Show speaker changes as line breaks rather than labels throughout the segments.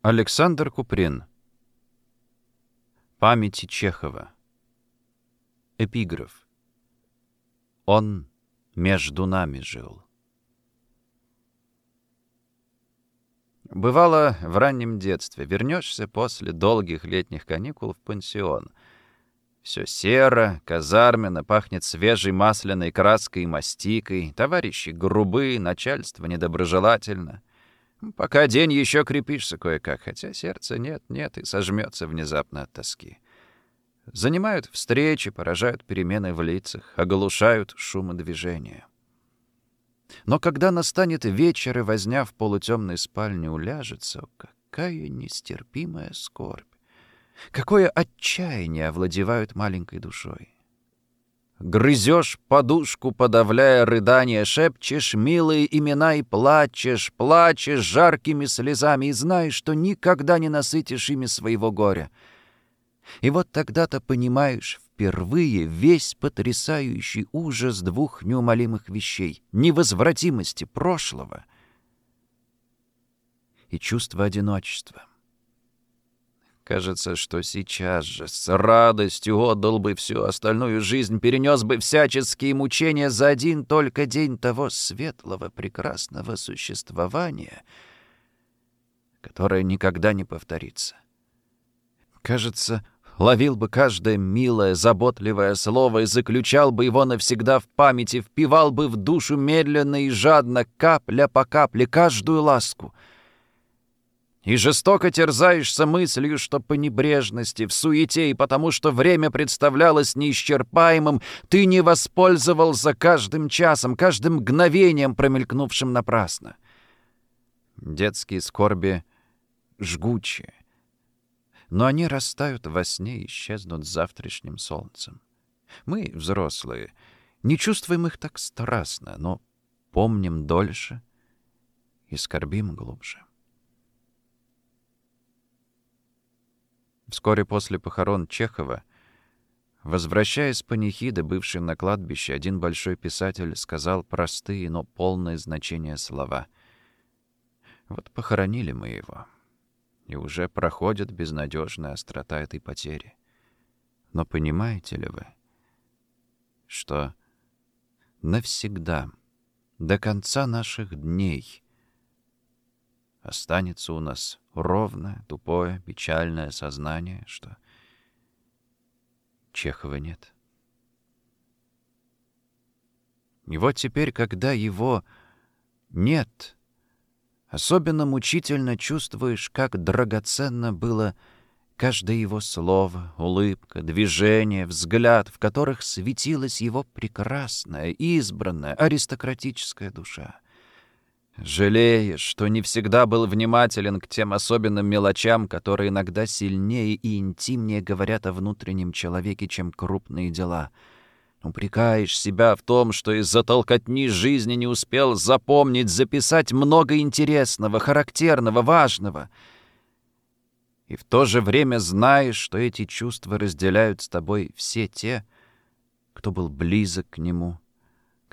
Александр Куприн. Памяти Чехова. Эпиграф. Он между нами жил. Бывало, в раннем детстве вернешься после долгих летних каникул в пансион. Все серо, казарменно, пахнет свежей масляной краской и мастикой, товарищи грубые, начальство недоброжелательно. Пока день еще крепишься кое-как, хотя сердце нет-нет и сожмется внезапно от тоски. Занимают встречи, поражают перемены в лицах, оглушают шумы движения. Но когда настанет вечер и возня в полутемной спальне уляжется, какая нестерпимая скорбь! Какое отчаяние овладевают маленькой душой! Грызешь подушку, подавляя рыдания, шепчешь милые имена и плачешь, плачешь жаркими слезами и знаешь, что никогда не насытишь ими своего горя. И вот тогда-то понимаешь впервые весь потрясающий ужас двух неумолимых вещей — невозвратимости прошлого и чувства одиночества. Кажется, что сейчас же с радостью отдал бы всю остальную жизнь, перенес бы всяческие мучения за один только день того светлого, прекрасного существования, которое никогда не повторится. Кажется, ловил бы каждое милое, заботливое слово и заключал бы его навсегда в памяти, впивал бы в душу медленно и жадно, капля по капле, каждую ласку — и жестоко терзаешься мыслью, что по небрежности, в суете и потому, что время представлялось неисчерпаемым, ты не воспользовался каждым часом, каждым мгновением, промелькнувшим напрасно. Детские скорби жгучие, но они растают во сне и исчезнут с завтрашним солнцем. Мы, взрослые, не чувствуем их так страстно, но помним дольше и скорбим глубже. Вскоре после похорон Чехова, возвращаясь с панихиды, бывшей на кладбище, один большой писатель сказал простые, но полные значения слова. «Вот похоронили мы его, и уже проходит безнадежная острота этой потери. Но понимаете ли вы, что навсегда, до конца наших дней — останется у нас ровное, тупое, печальное сознание, что Чехова нет. И вот теперь, когда его нет, особенно мучительно чувствуешь, как драгоценно было каждое его слово, улыбка, движение, взгляд, в которых светилась его прекрасная, избранная, аристократическая душа. Жалеешь, что не всегда был внимателен к тем особенным мелочам, которые иногда сильнее и интимнее говорят о внутреннем человеке, чем крупные дела. Упрекаешь себя в том, что из-за толкотни жизни не успел запомнить, записать много интересного, характерного, важного. И в то же время знаешь, что эти чувства разделяют с тобой все те, кто был близок к нему,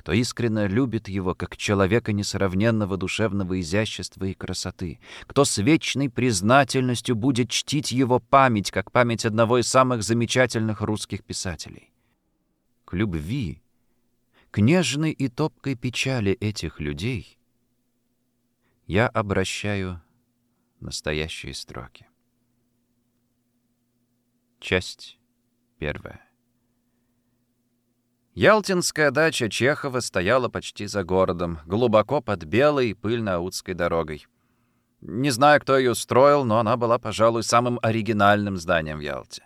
кто искренне любит его как человека несравненного душевного изящества и красоты, кто с вечной признательностью будет чтить его память, как память одного из самых замечательных русских писателей. К любви, к нежной и топкой печали этих людей я обращаю настоящие строки. Часть первая. Ялтинская дача Чехова стояла почти за городом, глубоко под белой пыльно-аутской дорогой. Не знаю, кто ее строил, но она была, пожалуй, самым оригинальным зданием в Ялте.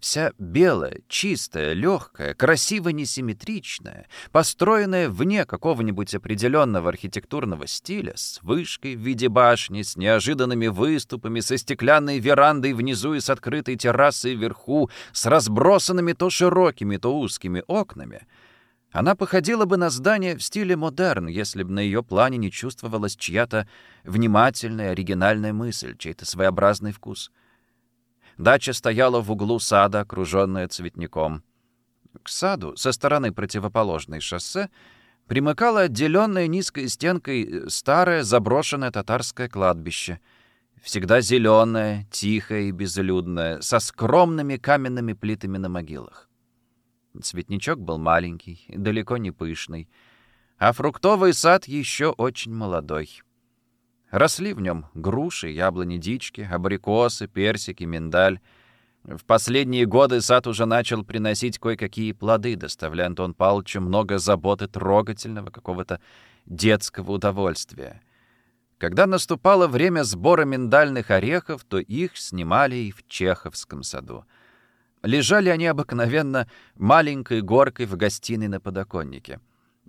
Вся белая, чистая, легкая, красиво несимметричная, построенная вне какого-нибудь определенного архитектурного стиля, с вышкой в виде башни, с неожиданными выступами, со стеклянной верандой внизу и с открытой террасой вверху, с разбросанными то широкими, то узкими окнами — она походила бы на здание в стиле модерн, если бы на ее плане не чувствовалась чья-то внимательная, оригинальная мысль, чей-то своеобразный вкус. Дача стояла в углу сада, окруженная цветником. К саду, со стороны противоположной шоссе, примыкало отделенное низкой стенкой старое заброшенное татарское кладбище. всегда зеленая, тихая и безлюдная, со скромными каменными плитами на могилах. Цветничок был маленький, далеко не пышный, а фруктовый сад еще очень молодой. Росли в нем груши, яблони, дички, абрикосы, персики, миндаль. В последние годы сад уже начал приносить кое-какие плоды, доставляя Антон Павловичу много заботы трогательного, какого-то детского удовольствия. Когда наступало время сбора миндальных орехов, то их снимали и в Чеховском саду. Лежали они обыкновенно маленькой горкой в гостиной на подоконнике.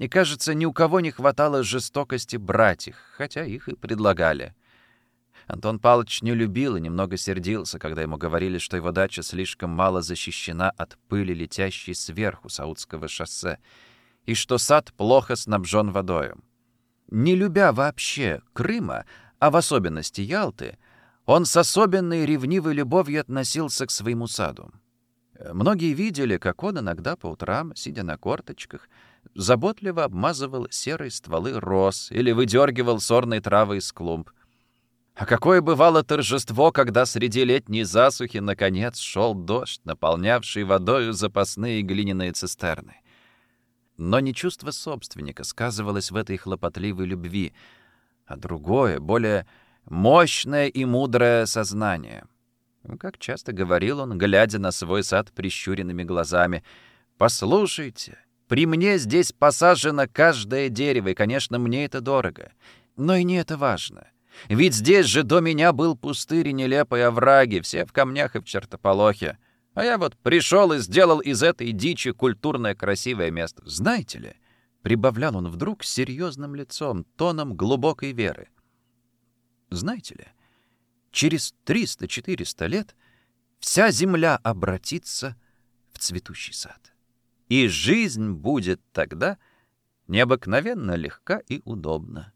И, кажется, ни у кого не хватало жестокости брать их, хотя их и предлагали. Антон Павлович не любил и немного сердился, когда ему говорили, что его дача слишком мало защищена от пыли, летящей сверху Саудского шоссе, и что сад плохо снабжен водою. Не любя вообще Крыма, а в особенности Ялты, он с особенной ревнивой любовью относился к своему саду. Многие видели, как он иногда по утрам, сидя на корточках, заботливо обмазывал серые стволы роз или выдергивал сорные травы из клумб. А какое бывало торжество, когда среди летней засухи наконец шел дождь, наполнявший водою запасные глиняные цистерны. Но не чувство собственника сказывалось в этой хлопотливой любви, а другое, более мощное и мудрое сознание. Ну, как часто говорил он, глядя на свой сад прищуренными глазами, «Послушайте, при мне здесь посажено каждое дерево, и, конечно, мне это дорого. Но и не это важно. Ведь здесь же до меня был пустырь и нелепые овраги, все в камнях и в чертополохе. А я вот пришел и сделал из этой дичи культурное красивое место. Знаете ли, прибавлял он вдруг серьезным лицом, тоном глубокой веры. Знаете ли, через 300-400 лет вся земля обратится в цветущий сад. И жизнь будет тогда необыкновенно легка и удобна.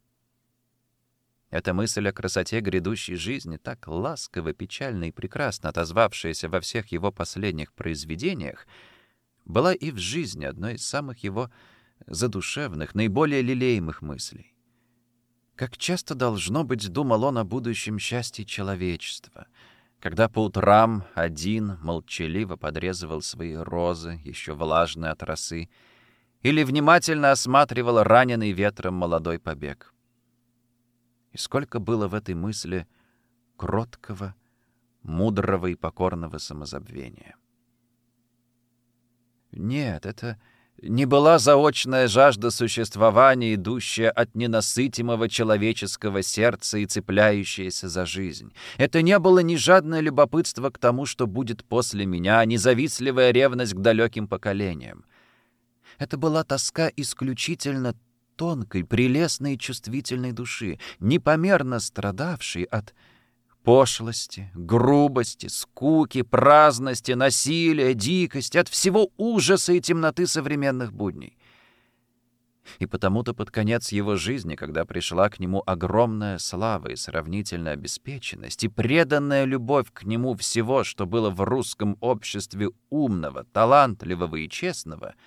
Эта мысль о красоте грядущей жизни, так ласково, печально и прекрасно отозвавшаяся во всех его последних произведениях, была и в жизни одной из самых его задушевных, наиболее лелеемых мыслей. Как часто, должно быть, думал он о будущем счастье человечества, когда по утрам один молчаливо подрезывал свои розы, еще влажные от росы, или внимательно осматривал раненый ветром молодой побег. И сколько было в этой мысли кроткого, мудрого и покорного самозабвения. Нет, это не была заочная жажда существования, идущая от ненасытимого человеческого сердца и цепляющаяся за жизнь. Это не было ни жадное любопытство к тому, что будет после меня, ни завистливая ревность к далеким поколениям. Это была тоска исключительно тонкой, прелестной и чувствительной души, непомерно страдавшей от пошлости, грубости, скуки, праздности, насилия, дикости, от всего ужаса и темноты современных будней. И потому-то под конец его жизни, когда пришла к нему огромная слава и сравнительная обеспеченность, и преданная любовь к нему всего, что было в русском обществе умного, талантливого и честного —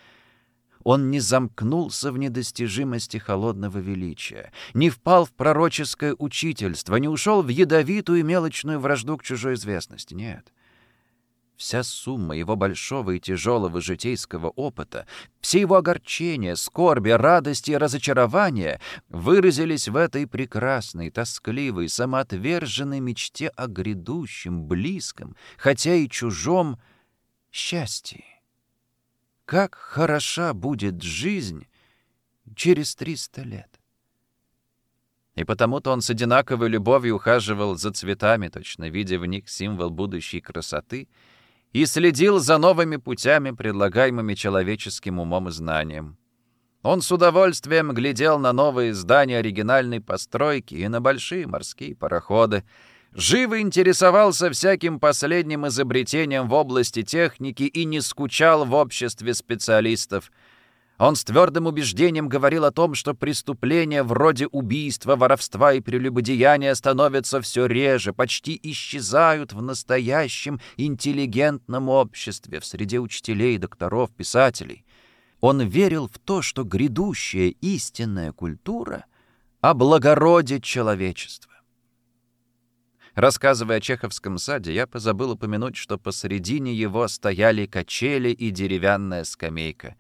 он не замкнулся в недостижимости холодного величия, не впал в пророческое учительство, не ушел в ядовитую и мелочную вражду к чужой известности. Нет. Вся сумма его большого и тяжелого житейского опыта, все его огорчения, скорби, радости и разочарования выразились в этой прекрасной, тоскливой, самоотверженной мечте о грядущем, близком, хотя и чужом счастье. Как хороша будет жизнь через триста лет. И потому-то он с одинаковой любовью ухаживал за цветами, точно видя в них символ будущей красоты, и следил за новыми путями, предлагаемыми человеческим умом и знанием. Он с удовольствием глядел на новые здания оригинальной постройки и на большие морские пароходы, живо интересовался всяким последним изобретением в области техники и не скучал в обществе специалистов. Он с твердым убеждением говорил о том, что преступления вроде убийства, воровства и прелюбодеяния становятся все реже, почти исчезают в настоящем интеллигентном обществе, в среде учителей, докторов, писателей. Он верил в то, что грядущая истинная культура облагородит человечество. Рассказывая о Чеховском саде, я позабыл упомянуть, что посредине его стояли качели и деревянная скамейка.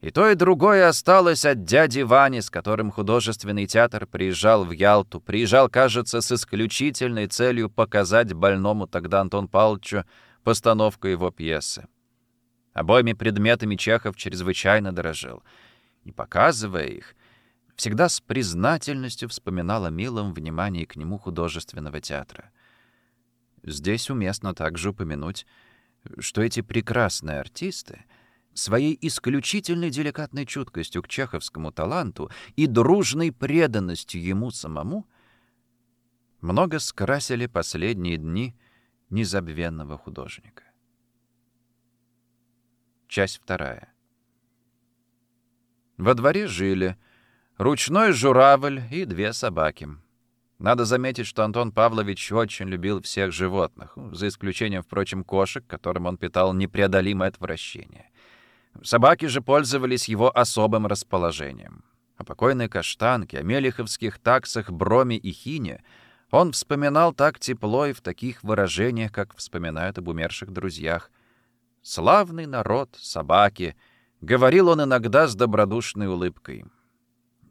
И то, и другое осталось от дяди Вани, с которым художественный театр приезжал в Ялту. Приезжал, кажется, с исключительной целью показать больному тогда Антон Павловичу постановку его пьесы. Обоими предметами Чехов чрезвычайно дорожил. И, показывая их, всегда с признательностью вспоминал о милом внимании к нему художественного театра. Здесь уместно также упомянуть, что эти прекрасные артисты своей исключительной деликатной чуткостью к чеховскому таланту и дружной преданностью ему самому много скрасили последние дни незабвенного художника. Часть вторая. Во дворе жили — Ручной журавль и две собаки. Надо заметить, что Антон Павлович очень любил всех животных, ну, за исключением, впрочем, кошек, которым он питал непреодолимое отвращение. Собаки же пользовались его особым расположением. О покойной каштанке, о мелиховских таксах Броме и Хине он вспоминал так тепло и в таких выражениях, как вспоминают об умерших друзьях. «Славный народ, собаки», — говорил он иногда с добродушной улыбкой.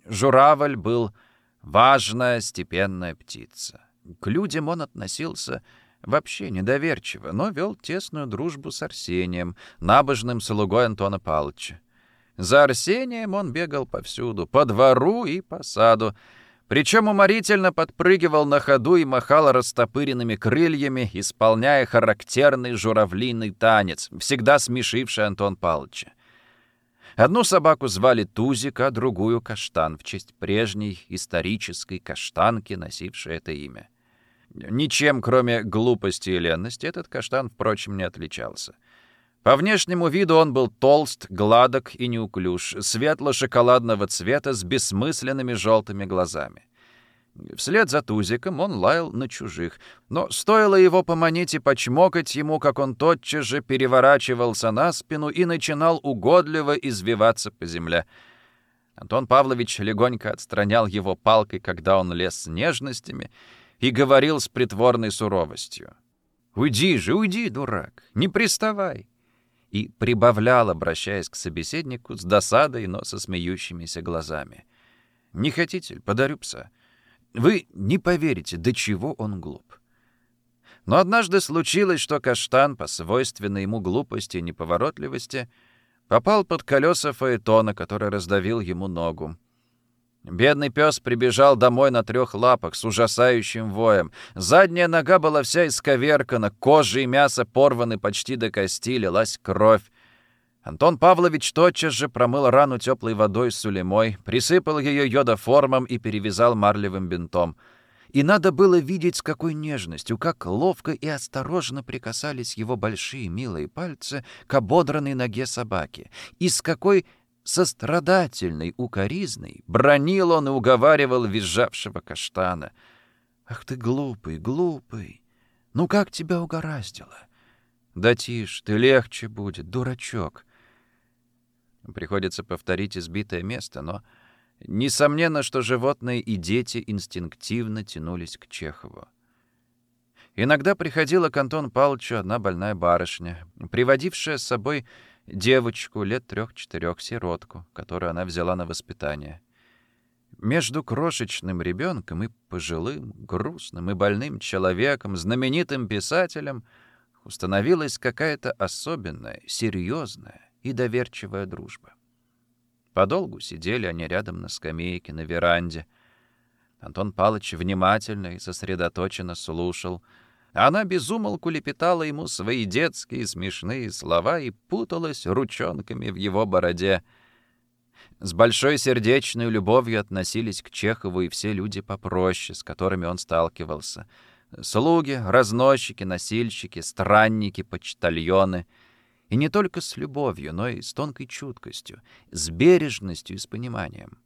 Журавль был важная степенная птица. К людям он относился вообще недоверчиво, но вел тесную дружбу с Арсением, набожным слугой Антона Павловича. За Арсением он бегал повсюду, по двору и по саду, причем уморительно подпрыгивал на ходу и махал растопыренными крыльями, исполняя характерный журавлиный танец, всегда смешивший Антон Павловича. Одну собаку звали Тузик, а другую — Каштан, в честь прежней исторической каштанки, носившей это имя. Ничем, кроме глупости и ленности, этот каштан, впрочем, не отличался. По внешнему виду он был толст, гладок и неуклюж, светло-шоколадного цвета с бессмысленными желтыми глазами. Вслед за Тузиком он лаял на чужих, но стоило его поманить и почмокать ему, как он тотчас же переворачивался на спину и начинал угодливо извиваться по земле. Антон Павлович легонько отстранял его палкой, когда он лез с нежностями, и говорил с притворной суровостью. «Уйди же, уйди, дурак, не приставай!» И прибавлял, обращаясь к собеседнику с досадой, но со смеющимися глазами. «Не хотите, подарю пса». Вы не поверите, до чего он глуп. Но однажды случилось, что каштан, по свойственной ему глупости и неповоротливости, попал под колеса фаэтона, который раздавил ему ногу. Бедный пес прибежал домой на трех лапах с ужасающим воем. Задняя нога была вся исковеркана, кожа и мясо порваны почти до кости, лилась кровь. Антон Павлович тотчас же промыл рану теплой водой с сулемой, присыпал ее йодоформом и перевязал марлевым бинтом. И надо было видеть, с какой нежностью, как ловко и осторожно прикасались его большие милые пальцы к ободранной ноге собаки, и с какой сострадательной, укоризной бронил он и уговаривал визжавшего каштана. «Ах ты глупый, глупый! Ну как тебя угораздило?» «Да тише, ты легче будет, дурачок!» Приходится повторить избитое место, но несомненно, что животные и дети инстинктивно тянулись к Чехову. Иногда приходила к Антону Павловичу одна больная барышня, приводившая с собой девочку лет трех-четырех, сиротку, которую она взяла на воспитание. Между крошечным ребенком и пожилым, грустным и больным человеком, знаменитым писателем, установилась какая-то особенная, серьезная, и доверчивая дружба. Подолгу сидели они рядом на скамейке, на веранде. Антон Палыч внимательно и сосредоточенно слушал. Она безумолку лепетала ему свои детские смешные слова и путалась ручонками в его бороде. С большой сердечной любовью относились к Чехову и все люди попроще, с которыми он сталкивался. Слуги, разносчики, носильщики, странники, почтальоны — и не только с любовью, но и с тонкой чуткостью, с бережностью и с пониманием.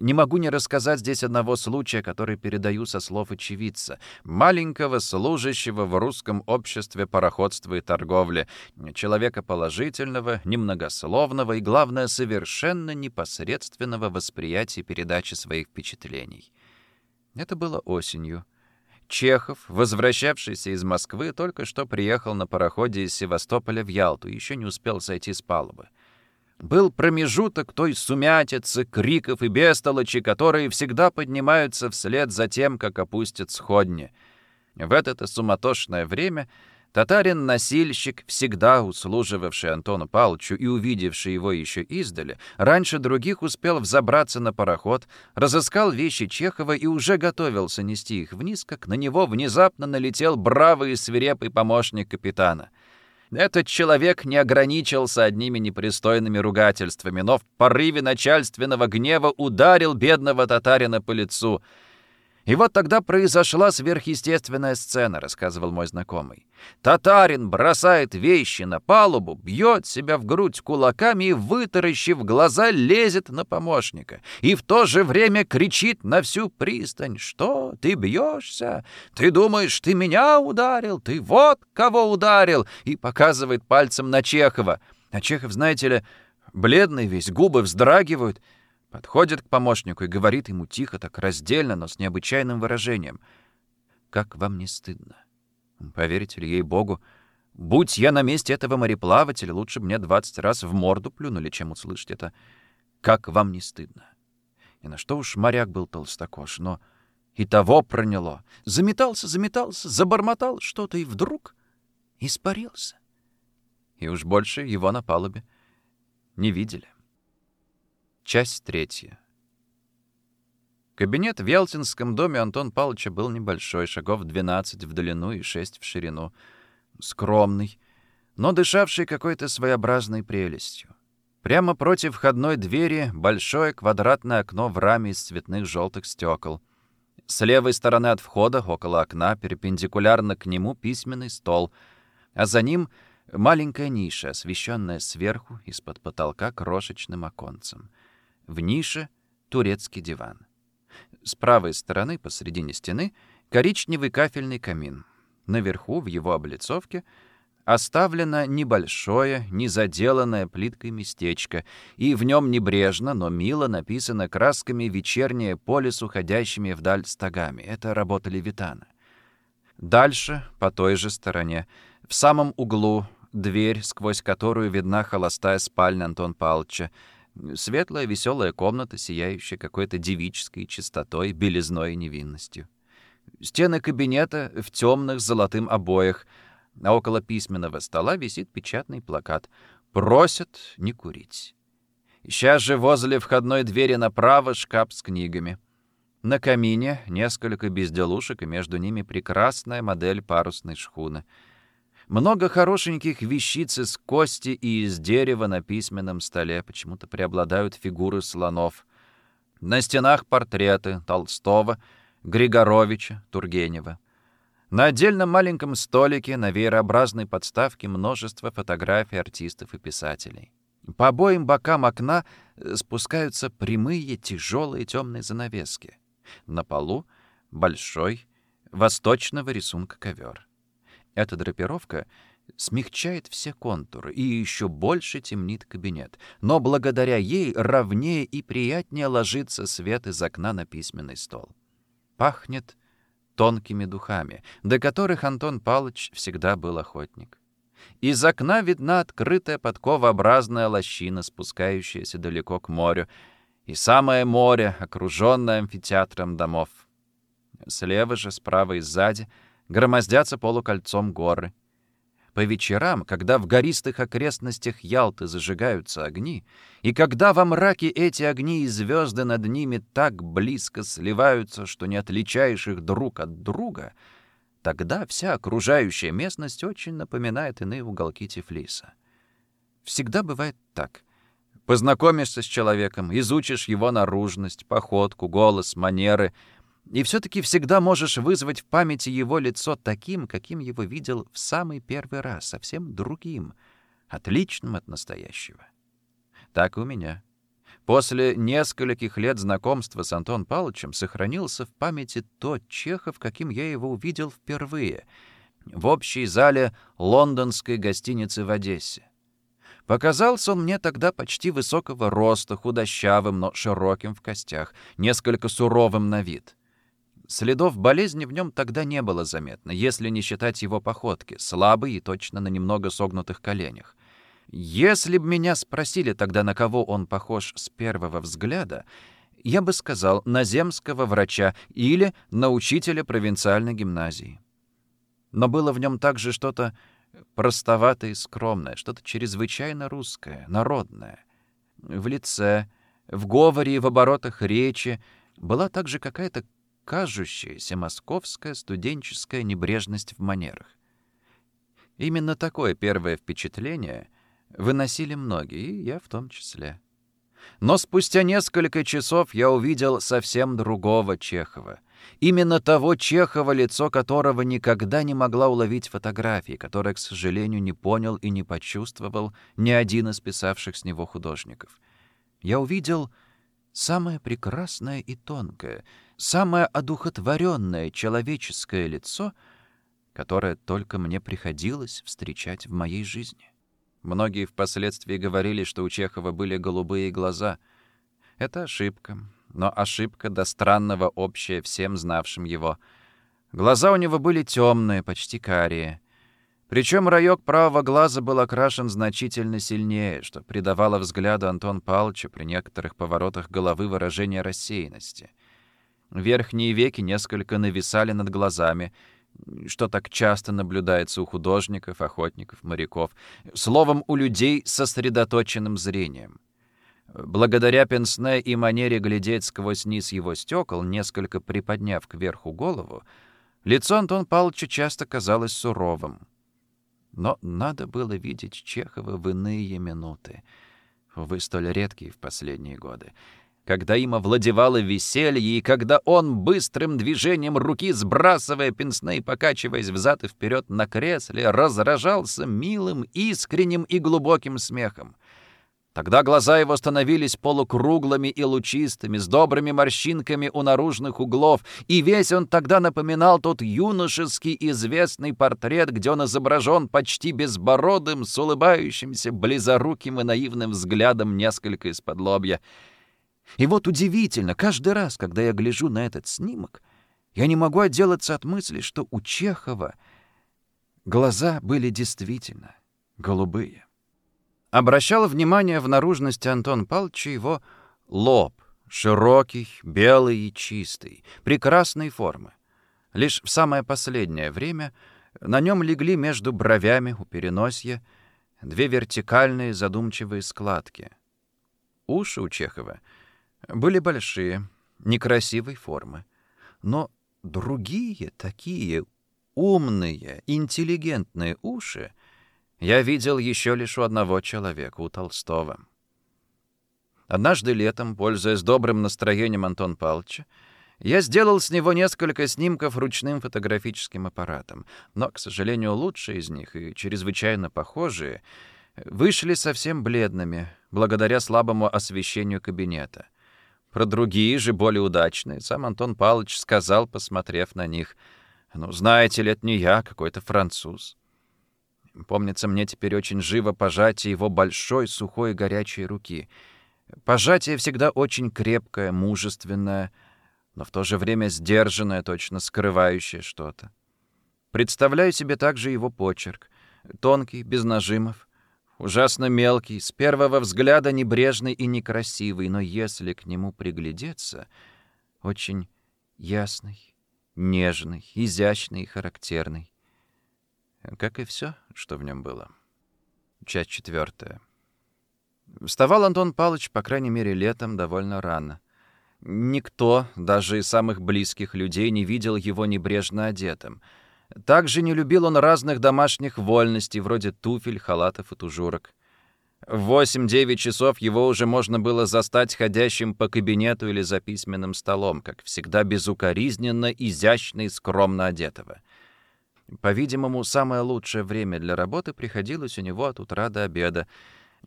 Не могу не рассказать здесь одного случая, который передаю со слов очевидца, маленького служащего в русском обществе пароходства и торговли, человека положительного, немногословного и, главное, совершенно непосредственного восприятия передачи своих впечатлений. Это было осенью. Чехов, возвращавшийся из Москвы, только что приехал на пароходе из Севастополя в Ялту, еще не успел сойти с палубы. Был промежуток той сумятицы, криков и бестолочи, которые всегда поднимаются вслед за тем, как опустят сходни. В это суматошное время Татарин-носильщик, всегда услуживавший Антону Павловичу и увидевший его еще издали, раньше других успел взобраться на пароход, разыскал вещи Чехова и уже готовился нести их вниз, как на него внезапно налетел бравый и свирепый помощник капитана. Этот человек не ограничился одними непристойными ругательствами, но в порыве начальственного гнева ударил бедного татарина по лицу — и вот тогда произошла сверхъестественная сцена, рассказывал мой знакомый. Татарин бросает вещи на палубу, бьет себя в грудь кулаками и, вытаращив глаза, лезет на помощника. И в то же время кричит на всю пристань. «Что? Ты бьешься? Ты думаешь, ты меня ударил? Ты вот кого ударил!» И показывает пальцем на Чехова. А Чехов, знаете ли, бледный весь, губы вздрагивают — Подходит к помощнику и говорит ему тихо, так раздельно, но с необычайным выражением. «Как вам не стыдно? Поверите ли, ей-богу, будь я на месте этого мореплавателя, лучше мне двадцать раз в морду плюнули, чем услышать это. Как вам не стыдно?» И на что уж моряк был толстокож, но и того проняло. Заметался, заметался, забормотал что-то и вдруг испарился. И уж больше его на палубе не видели. Часть третья. Кабинет в Ялтинском доме Антон Павловича был небольшой, шагов 12 в длину и 6 в ширину. Скромный, но дышавший какой-то своеобразной прелестью. Прямо против входной двери большое квадратное окно в раме из цветных желтых стекол. С левой стороны от входа, около окна, перпендикулярно к нему письменный стол, а за ним маленькая ниша, освещенная сверху из-под потолка крошечным оконцем. В нише — турецкий диван. С правой стороны, посредине стены, коричневый кафельный камин. Наверху, в его облицовке, оставлено небольшое, незаделанное плиткой местечко, и в нем небрежно, но мило написано красками «Вечернее поле с уходящими вдаль стогами». Это работа Левитана. Дальше, по той же стороне, в самом углу, дверь, сквозь которую видна холостая спальня Антон Павловича, Светлая, веселая комната, сияющая какой-то девической чистотой, белизной и невинностью. Стены кабинета в темных золотым обоях, а около письменного стола висит печатный плакат «Просят не курить». Сейчас же возле входной двери направо шкаф с книгами. На камине несколько безделушек, и между ними прекрасная модель парусной шхуны — много хорошеньких вещиц из кости и из дерева на письменном столе. Почему-то преобладают фигуры слонов. На стенах портреты Толстого, Григоровича, Тургенева. На отдельном маленьком столике на веерообразной подставке множество фотографий артистов и писателей. По обоим бокам окна э, спускаются прямые, тяжелые темные занавески. На полу большой, восточного рисунка ковер. Эта драпировка смягчает все контуры и еще больше темнит кабинет. Но благодаря ей ровнее и приятнее ложится свет из окна на письменный стол. Пахнет тонкими духами, до которых Антон Павлович всегда был охотник. Из окна видна открытая подковообразная лощина, спускающаяся далеко к морю, и самое море, окруженное амфитеатром домов. Слева же, справа и сзади — громоздятся полукольцом горы. По вечерам, когда в гористых окрестностях Ялты зажигаются огни, и когда во мраке эти огни и звезды над ними так близко сливаются, что не отличаешь их друг от друга, тогда вся окружающая местность очень напоминает иные уголки Тифлиса. Всегда бывает так. Познакомишься с человеком, изучишь его наружность, походку, голос, манеры — и все-таки всегда можешь вызвать в памяти его лицо таким, каким его видел в самый первый раз, совсем другим, отличным от настоящего. Так и у меня. После нескольких лет знакомства с Антон Павловичем сохранился в памяти тот Чехов, каким я его увидел впервые, в общей зале лондонской гостиницы в Одессе. Показался он мне тогда почти высокого роста, худощавым, но широким в костях, несколько суровым на вид. Следов болезни в нем тогда не было заметно, если не считать его походки, слабой и точно на немного согнутых коленях. Если бы меня спросили тогда, на кого он похож с первого взгляда, я бы сказал на земского врача или на учителя провинциальной гимназии. Но было в нем также что-то простоватое и скромное, что-то чрезвычайно русское, народное. В лице, в говоре и в оборотах речи была также какая-то кажущаяся московская студенческая небрежность в манерах. Именно такое первое впечатление выносили многие, я в том числе. Но спустя несколько часов я увидел совсем другого Чехова. Именно того Чехова, лицо которого никогда не могла уловить фотографии, которое, к сожалению, не понял и не почувствовал ни один из писавших с него художников. Я увидел самое прекрасное и тонкое, самое одухотворенное человеческое лицо, которое только мне приходилось встречать в моей жизни. Многие впоследствии говорили, что у Чехова были голубые глаза. Это ошибка, но ошибка до странного общая всем знавшим его. Глаза у него были темные, почти карие. Причем раёк правого глаза был окрашен значительно сильнее, что придавало взгляду Антон Павловичу при некоторых поворотах головы выражение рассеянности. Верхние веки несколько нависали над глазами, что так часто наблюдается у художников, охотников, моряков, словом, у людей с сосредоточенным зрением. Благодаря пенсне и манере глядеть сквозь низ его стекол, несколько приподняв кверху голову, лицо Антон Павловича часто казалось суровым. Но надо было видеть Чехова в иные минуты, вы столь редкие в последние годы, когда им овладевало веселье, и когда он быстрым движением руки, сбрасывая пенсне и покачиваясь взад и вперед на кресле, разражался милым, искренним и глубоким смехом. Тогда глаза его становились полукруглыми и лучистыми, с добрыми морщинками у наружных углов, и весь он тогда напоминал тот юношеский известный портрет, где он изображен почти безбородым, с улыбающимся, близоруким и наивным взглядом несколько из-под лобья. И вот удивительно, каждый раз, когда я гляжу на этот снимок, я не могу отделаться от мысли, что у Чехова глаза были действительно голубые. Обращал внимание в наружности Антон Павлович его лоб, широкий, белый и чистый, прекрасной формы. Лишь в самое последнее время на нем легли между бровями у переносья две вертикальные задумчивые складки. Уши у Чехова были большие, некрасивой формы, но другие такие умные, интеллигентные уши я видел еще лишь у одного человека, у Толстого. Однажды летом, пользуясь добрым настроением Антон Павловича, я сделал с него несколько снимков ручным фотографическим аппаратом, но, к сожалению, лучшие из них и чрезвычайно похожие вышли совсем бледными, благодаря слабому освещению кабинета. Про другие же, более удачные, сам Антон Павлович сказал, посмотрев на них, «Ну, знаете ли, это не я, а какой-то француз». Помнится мне теперь очень живо пожатие его большой, сухой, горячей руки. Пожатие всегда очень крепкое, мужественное, но в то же время сдержанное, точно скрывающее что-то. Представляю себе также его почерк. Тонкий, без нажимов, ужасно мелкий, с первого взгляда небрежный и некрасивый, но если к нему приглядеться, очень ясный, нежный, изящный и характерный как и все, что в нем было. Часть четвертая. Вставал Антон Павлович, по крайней мере, летом довольно рано. Никто, даже из самых близких людей, не видел его небрежно одетым. Также не любил он разных домашних вольностей, вроде туфель, халатов и тужурок. В 8-9 часов его уже можно было застать ходящим по кабинету или за письменным столом, как всегда безукоризненно, изящно и скромно одетого. По-видимому, самое лучшее время для работы приходилось у него от утра до обеда,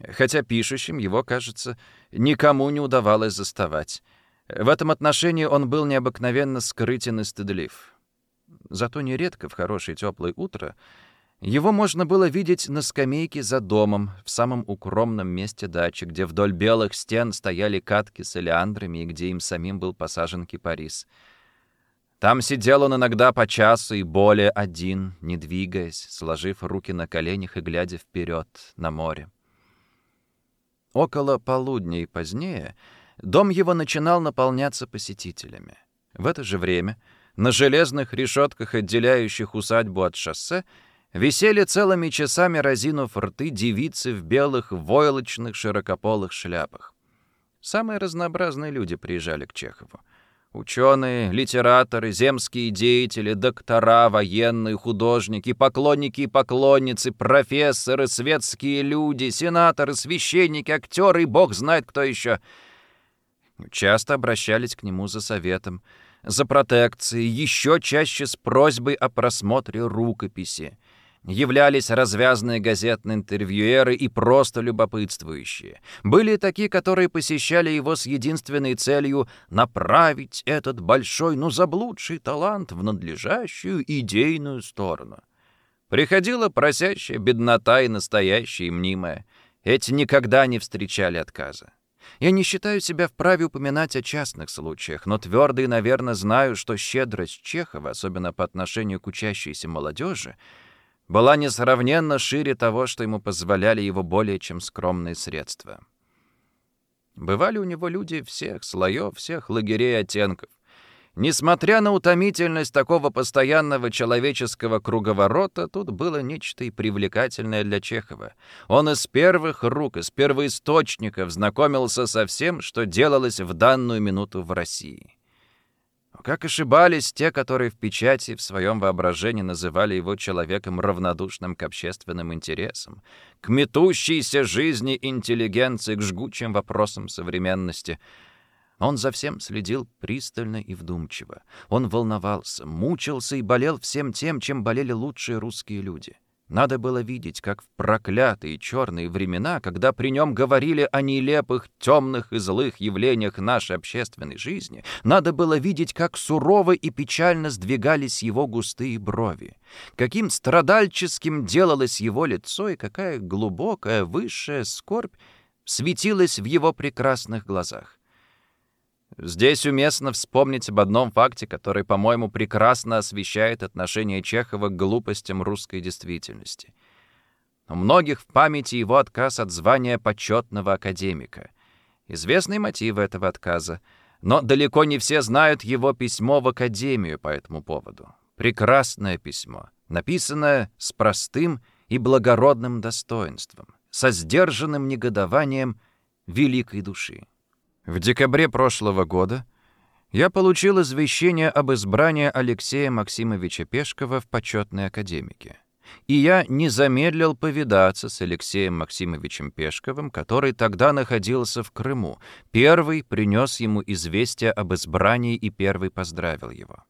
хотя пишущим его, кажется, никому не удавалось заставать. В этом отношении он был необыкновенно скрытен и стыдлив. Зато нередко в хорошее теплое утро его можно было видеть на скамейке за домом, в самом укромном месте дачи, где вдоль белых стен стояли катки с элеандрами и где им самим был посажен кипарис — Там сидел он иногда по часу и более один, не двигаясь, сложив руки на коленях и глядя вперед на море. Около полудня и позднее дом его начинал наполняться посетителями. В это же время на железных решетках, отделяющих усадьбу от шоссе, висели целыми часами, разинув рты, девицы в белых войлочных широкополых шляпах. Самые разнообразные люди приезжали к Чехову. Ученые, литераторы, земские деятели, доктора, военные, художники, поклонники и поклонницы, профессоры, светские люди, сенаторы, священники, актеры и бог знает кто еще. Часто обращались к нему за советом, за протекцией, еще чаще с просьбой о просмотре рукописи являлись развязные газетные интервьюеры и просто любопытствующие. Были такие, которые посещали его с единственной целью направить этот большой, но заблудший талант в надлежащую идейную сторону. Приходила просящая беднота и настоящая и мнимая. Эти никогда не встречали отказа. Я не считаю себя вправе упоминать о частных случаях, но твердо и, наверное, знаю, что щедрость Чехова, особенно по отношению к учащейся молодежи, была несравненно шире того, что ему позволяли его более чем скромные средства. Бывали у него люди всех слоев, всех лагерей оттенков. Несмотря на утомительность такого постоянного человеческого круговорота, тут было нечто и привлекательное для Чехова. Он из первых рук, из первоисточников знакомился со всем, что делалось в данную минуту в России. Как ошибались те, которые в печати в своем воображении называли его человеком равнодушным к общественным интересам, к метущейся жизни интеллигенции, к жгучим вопросам современности. Он за всем следил пристально и вдумчиво. Он волновался, мучился и болел всем тем, чем болели лучшие русские люди — надо было видеть, как в проклятые черные времена, когда при нем говорили о нелепых, темных и злых явлениях нашей общественной жизни, надо было видеть, как сурово и печально сдвигались его густые брови, каким страдальческим делалось его лицо и какая глубокая, высшая скорбь светилась в его прекрасных глазах. Здесь уместно вспомнить об одном факте, который, по-моему, прекрасно освещает отношение Чехова к глупостям русской действительности. У многих в памяти его отказ от звания почетного академика. Известны мотивы этого отказа, но далеко не все знают его письмо в академию по этому поводу. Прекрасное письмо, написанное с простым и благородным достоинством, со сдержанным негодованием великой души. В декабре прошлого года я получил извещение об избрании Алексея Максимовича Пешкова в почетной академике. И я не замедлил повидаться с Алексеем Максимовичем Пешковым, который тогда находился в Крыму. Первый принес ему известие об избрании и первый поздравил его.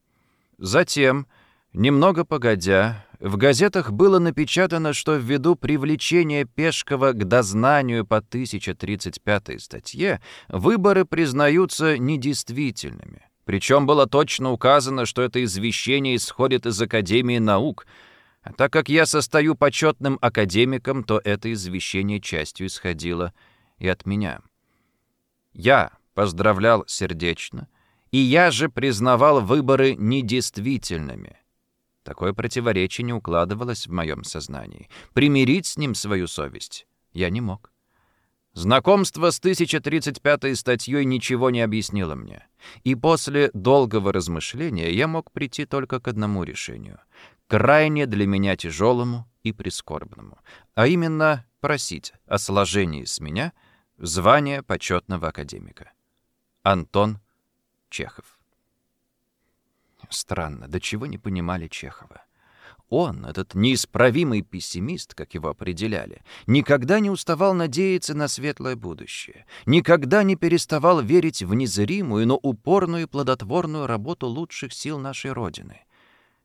Затем, немного погодя, в газетах было напечатано, что ввиду привлечения Пешкова к дознанию по 1035 статье выборы признаются недействительными. Причем было точно указано, что это извещение исходит из Академии наук. А так как я состою почетным академиком, то это извещение частью исходило и от меня. Я поздравлял сердечно, и я же признавал выборы недействительными. Такое противоречие не укладывалось в моем сознании. Примирить с ним свою совесть я не мог. Знакомство с 1035 статьей ничего не объяснило мне. И после долгого размышления я мог прийти только к одному решению. Крайне для меня тяжелому и прискорбному. А именно просить о сложении с меня звания почетного академика. Антон Чехов. Странно, до чего не понимали Чехова. Он, этот неисправимый пессимист, как его определяли, никогда не уставал надеяться на светлое будущее, никогда не переставал верить в незримую, но упорную и плодотворную работу лучших сил нашей Родины.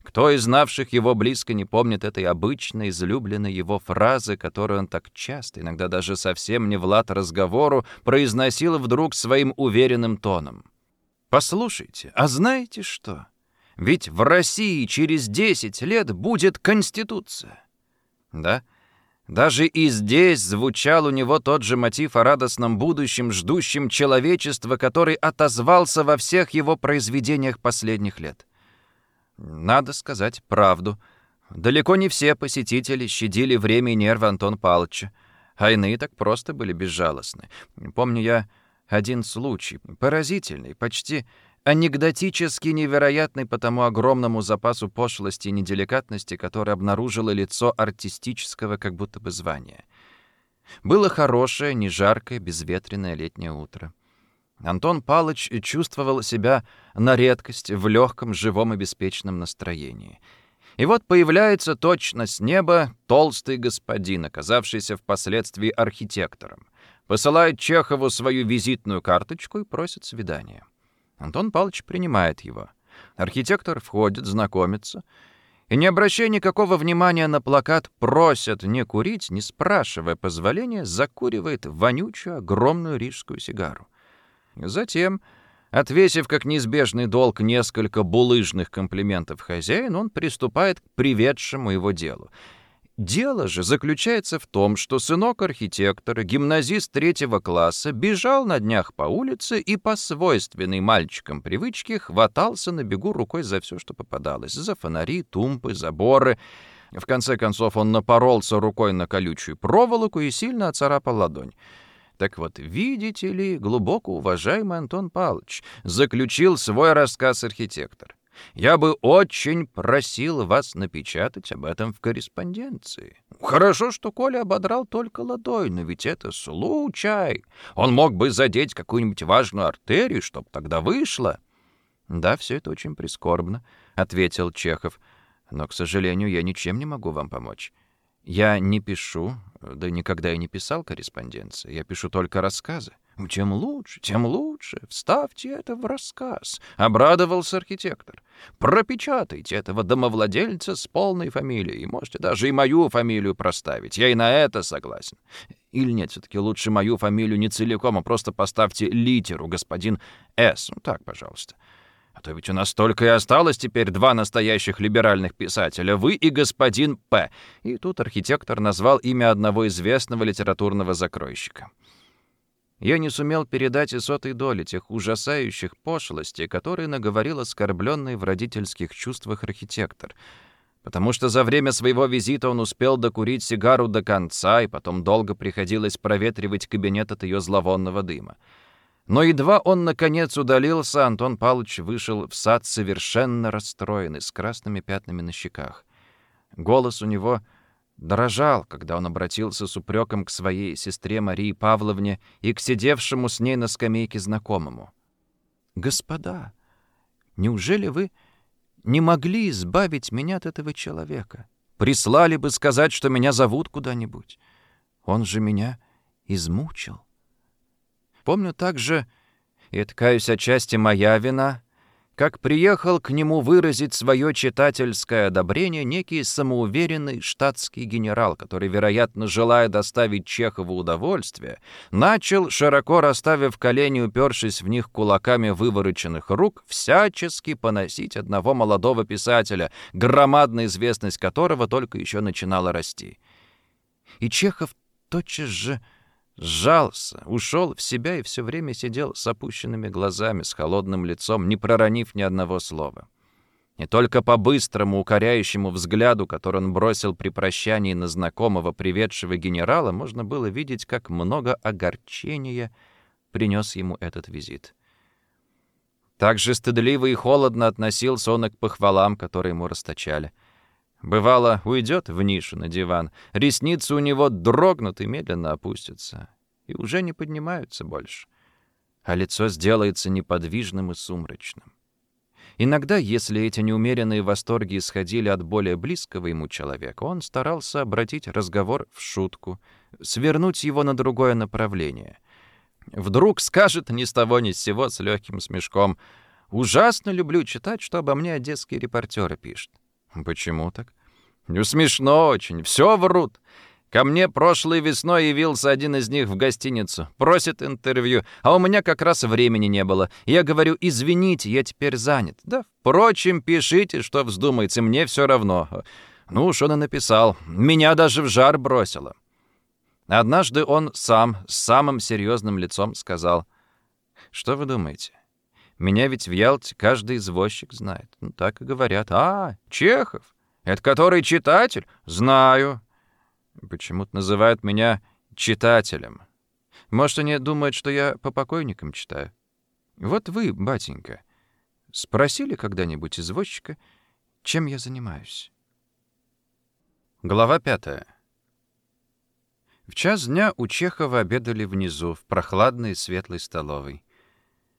Кто из знавших его близко не помнит этой обычной, излюбленной его фразы, которую он так часто, иногда даже совсем не в лад разговору, произносил вдруг своим уверенным тоном? «Послушайте, а знаете что?» Ведь в России через 10 лет будет Конституция. Да? Даже и здесь звучал у него тот же мотив о радостном будущем, ждущем человечества, который отозвался во всех его произведениях последних лет. Надо сказать правду. Далеко не все посетители щадили время и нервы Антон Павловича, а иные так просто были безжалостны. Помню я один случай, поразительный, почти анекдотически невероятный по тому огромному запасу пошлости и неделикатности, который обнаружило лицо артистического как будто бы звания. Было хорошее, не жаркое, безветренное летнее утро. Антон Палыч чувствовал себя на редкость в легком, живом и беспечном настроении. И вот появляется точно с неба толстый господин, оказавшийся впоследствии архитектором. Посылает Чехову свою визитную карточку и просит свидания. Антон Павлович принимает его. Архитектор входит, знакомится. И не обращая никакого внимания на плакат «Просят не курить», не спрашивая позволения, закуривает вонючую огромную рижскую сигару. Затем, отвесив как неизбежный долг несколько булыжных комплиментов хозяин, он приступает к приведшему его делу. Дело же заключается в том, что сынок архитектора, гимназист третьего класса, бежал на днях по улице и по свойственной мальчикам привычке хватался на бегу рукой за все, что попадалось. За фонари, тумбы, заборы. В конце концов он напоролся рукой на колючую проволоку и сильно оцарапал ладонь. Так вот, видите ли, глубоко уважаемый Антон Павлович заключил свой рассказ архитектор. Я бы очень просил вас напечатать об этом в корреспонденции. Хорошо, что Коля ободрал только ладонь, но ведь это случай. Он мог бы задеть какую-нибудь важную артерию, чтоб тогда вышло. Да, все это очень прискорбно, ответил Чехов. Но, к сожалению, я ничем не могу вам помочь. Я не пишу, да никогда и не писал корреспонденции. Я пишу только рассказы. «Тем лучше, тем лучше. Вставьте это в рассказ», — обрадовался архитектор. «Пропечатайте этого домовладельца с полной фамилией. Можете даже и мою фамилию проставить. Я и на это согласен. Или нет, все-таки лучше мою фамилию не целиком, а просто поставьте литеру, господин С. Ну так, пожалуйста. А то ведь у нас только и осталось теперь два настоящих либеральных писателя, вы и господин П. И тут архитектор назвал имя одного известного литературного закройщика. Я не сумел передать и сотой доли тех ужасающих пошлостей, которые наговорил оскорбленный в родительских чувствах архитектор, потому что за время своего визита он успел докурить сигару до конца, и потом долго приходилось проветривать кабинет от ее зловонного дыма. Но едва он, наконец, удалился, Антон Павлович вышел в сад совершенно расстроенный, с красными пятнами на щеках. Голос у него — дрожал, когда он обратился с упреком к своей сестре Марии Павловне и к сидевшему с ней на скамейке знакомому. «Господа, неужели вы не могли избавить меня от этого человека? Прислали бы сказать, что меня зовут куда-нибудь. Он же меня измучил. Помню также, и это, каюсь, отчасти моя вина, как приехал к нему выразить свое читательское одобрение некий самоуверенный штатский генерал, который, вероятно, желая доставить Чехову удовольствие, начал, широко расставив колени, упершись в них кулаками вывороченных рук, всячески поносить одного молодого писателя, громадная известность которого только еще начинала расти. И Чехов тотчас же сжался, ушел в себя и все время сидел с опущенными глазами, с холодным лицом, не проронив ни одного слова. И только по быстрому, укоряющему взгляду, который он бросил при прощании на знакомого, приведшего генерала, можно было видеть, как много огорчения принес ему этот визит. Так же стыдливо и холодно относился он и к похвалам, которые ему расточали — Бывало, уйдет в нишу на диван, ресницы у него дрогнут и медленно опустятся, и уже не поднимаются больше, а лицо сделается неподвижным и сумрачным. Иногда, если эти неумеренные восторги исходили от более близкого ему человека, он старался обратить разговор в шутку, свернуть его на другое направление. Вдруг скажет ни с того ни с сего с легким смешком «Ужасно люблю читать, что обо мне одесские репортеры пишут». «Почему так?» «Ну, смешно очень. Все врут. Ко мне прошлой весной явился один из них в гостиницу. Просит интервью, а у меня как раз времени не было. Я говорю, извините, я теперь занят. Да, впрочем, пишите, что вздумается, мне все равно. Ну уж он и написал. Меня даже в жар бросило. Однажды он сам, с самым серьезным лицом сказал, «Что вы думаете? Меня ведь в Ялте каждый извозчик знает. Ну, так и говорят. А, Чехов? Это который читатель? Знаю. Почему-то называют меня читателем. Может, они думают, что я по покойникам читаю. Вот вы, батенька, спросили когда-нибудь извозчика, чем я занимаюсь? Глава пятая. В час дня у Чехова обедали внизу, в прохладной светлой столовой.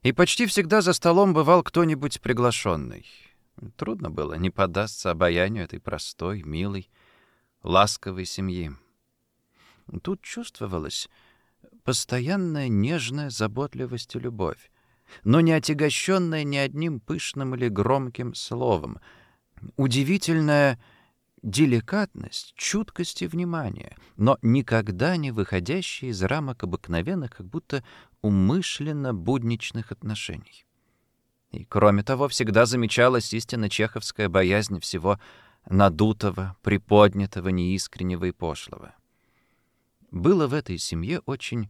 И почти всегда за столом бывал кто-нибудь приглашенный. Трудно было не поддаться обаянию этой простой, милой, ласковой семьи. Тут чувствовалась постоянная нежная заботливость и любовь, но не отягощенная ни одним пышным или громким словом. Удивительная деликатность, чуткость и внимание, но никогда не выходящие из рамок обыкновенных, как будто умышленно будничных отношений. И, кроме того, всегда замечалась истинно чеховская боязнь всего надутого, приподнятого, неискреннего и пошлого. Было в этой семье очень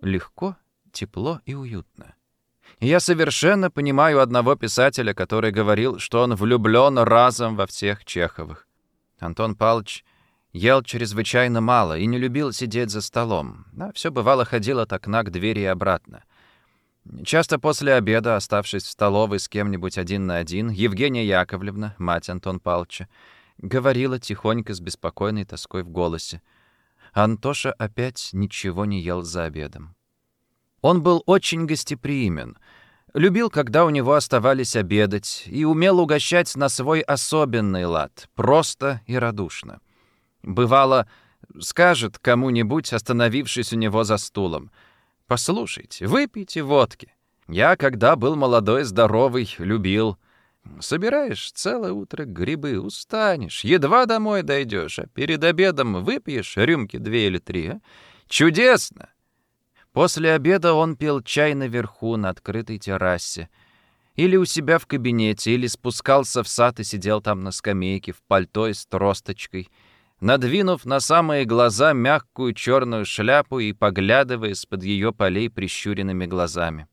легко, тепло и уютно. я совершенно понимаю одного писателя, который говорил, что он влюблен разом во всех Чеховых. Антон Павлович ел чрезвычайно мало и не любил сидеть за столом, а все бывало ходил от окна к двери и обратно. Часто после обеда, оставшись в столовой с кем-нибудь один на один, Евгения Яковлевна, мать Антон Павловича, говорила тихонько с беспокойной тоской в голосе. Антоша опять ничего не ел за обедом. Он был очень гостеприимен — Любил, когда у него оставались обедать, и умел угощать на свой особенный лад, просто и радушно. Бывало, скажет кому-нибудь, остановившись у него за стулом, «Послушайте, выпейте водки. Я, когда был молодой, здоровый, любил. Собираешь целое утро грибы, устанешь, едва домой дойдешь, а перед обедом выпьешь рюмки две или три. А? Чудесно! После обеда он пил чай наверху, на открытой террасе. Или у себя в кабинете, или спускался в сад и сидел там на скамейке в пальто и с тросточкой, надвинув на самые глаза мягкую черную шляпу и поглядывая из-под ее полей прищуренными глазами.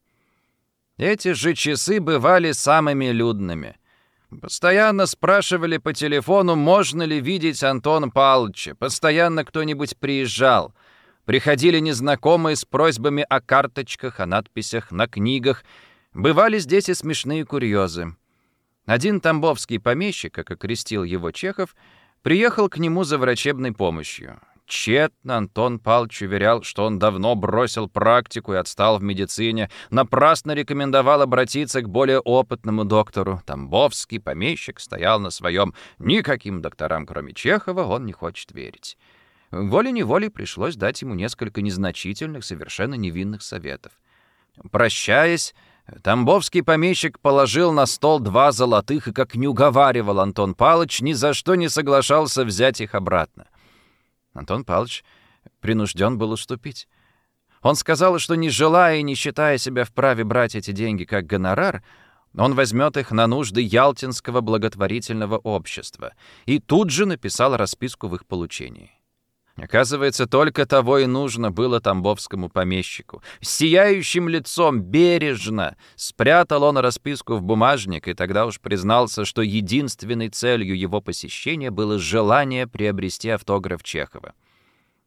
Эти же часы бывали самыми людными. Постоянно спрашивали по телефону, можно ли видеть Антон Павловича. Постоянно кто-нибудь приезжал — Приходили незнакомые с просьбами о карточках, о надписях на книгах. Бывали здесь и смешные курьезы. Один тамбовский помещик, как окрестил его Чехов, приехал к нему за врачебной помощью. Тщетно Антон Павлович уверял, что он давно бросил практику и отстал в медицине, напрасно рекомендовал обратиться к более опытному доктору. Тамбовский помещик стоял на своем. Никаким докторам, кроме Чехова, он не хочет верить. Волей-неволей пришлось дать ему несколько незначительных, совершенно невинных советов. Прощаясь, Тамбовский помещик положил на стол два золотых и, как не уговаривал Антон Палыч, ни за что не соглашался взять их обратно. Антон Палыч принужден был уступить. Он сказал, что не желая и не считая себя вправе брать эти деньги как гонорар, он возьмет их на нужды Ялтинского благотворительного общества и тут же написал расписку в их получении. Оказывается, только того и нужно было тамбовскому помещику. Сияющим лицом, бережно, спрятал он расписку в бумажник и тогда уж признался, что единственной целью его посещения было желание приобрести автограф Чехова.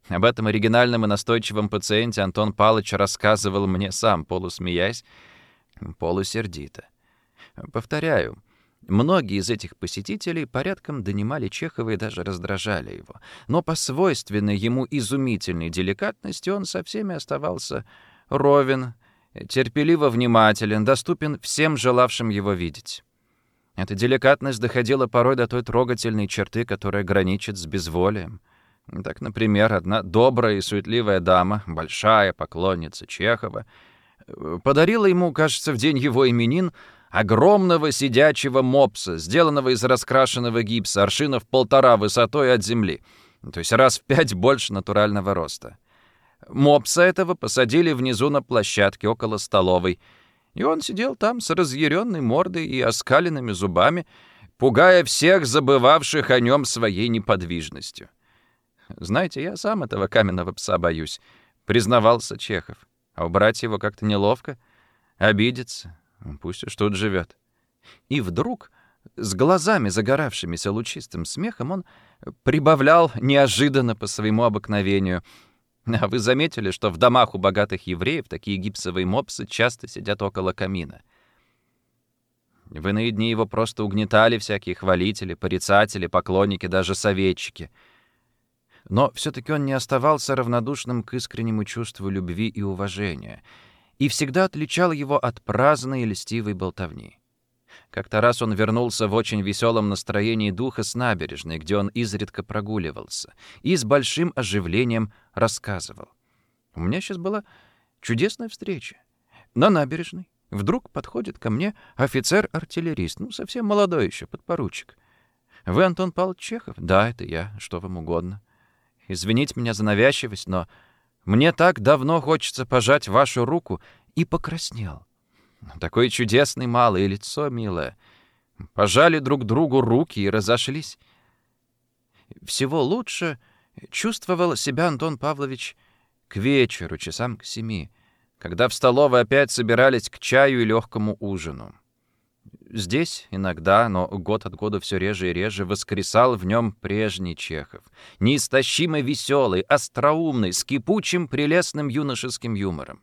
Об этом оригинальном и настойчивом пациенте Антон Палыч рассказывал мне сам, полусмеясь, полусердито. Повторяю, Многие из этих посетителей порядком донимали Чехова и даже раздражали его. Но по свойственной ему изумительной деликатности он со всеми оставался ровен, терпеливо внимателен, доступен всем желавшим его видеть. Эта деликатность доходила порой до той трогательной черты, которая граничит с безволием. Так, например, одна добрая и суетливая дама, большая поклонница Чехова, подарила ему, кажется, в день его именин — огромного сидячего мопса, сделанного из раскрашенного гипса, аршинов полтора высотой от земли, то есть раз в пять больше натурального роста. Мопса этого посадили внизу на площадке около столовой, и он сидел там с разъяренной мордой и оскаленными зубами, пугая всех забывавших о нем своей неподвижностью. «Знаете, я сам этого каменного пса боюсь», — признавался Чехов. «А убрать его как-то неловко, обидеться, Пусть уж тут живет. И вдруг, с глазами загоравшимися лучистым смехом, он прибавлял неожиданно по своему обыкновению. А вы заметили, что в домах у богатых евреев такие гипсовые мопсы часто сидят около камина? В иные дни его просто угнетали всякие хвалители, порицатели, поклонники, даже советчики. Но все-таки он не оставался равнодушным к искреннему чувству любви и уважения и всегда отличал его от праздной и льстивой болтовни. Как-то раз он вернулся в очень веселом настроении духа с набережной, где он изредка прогуливался, и с большим оживлением рассказывал. У меня сейчас была чудесная встреча. На набережной вдруг подходит ко мне офицер-артиллерист, ну, совсем молодой еще, подпоручик. «Вы Антон Павлович Чехов?» «Да, это я. Что вам угодно?» «Извините меня за навязчивость, но мне так давно хочется пожать вашу руку» и покраснел. Такое чудесное малое лицо, милое. Пожали друг другу руки и разошлись. Всего лучше чувствовал себя Антон Павлович к вечеру, часам к семи, когда в столовой опять собирались к чаю и легкому ужину. Здесь иногда, но год от года все реже и реже, воскресал в нем прежний Чехов. Неистощимо веселый, остроумный, с кипучим прелестным юношеским юмором.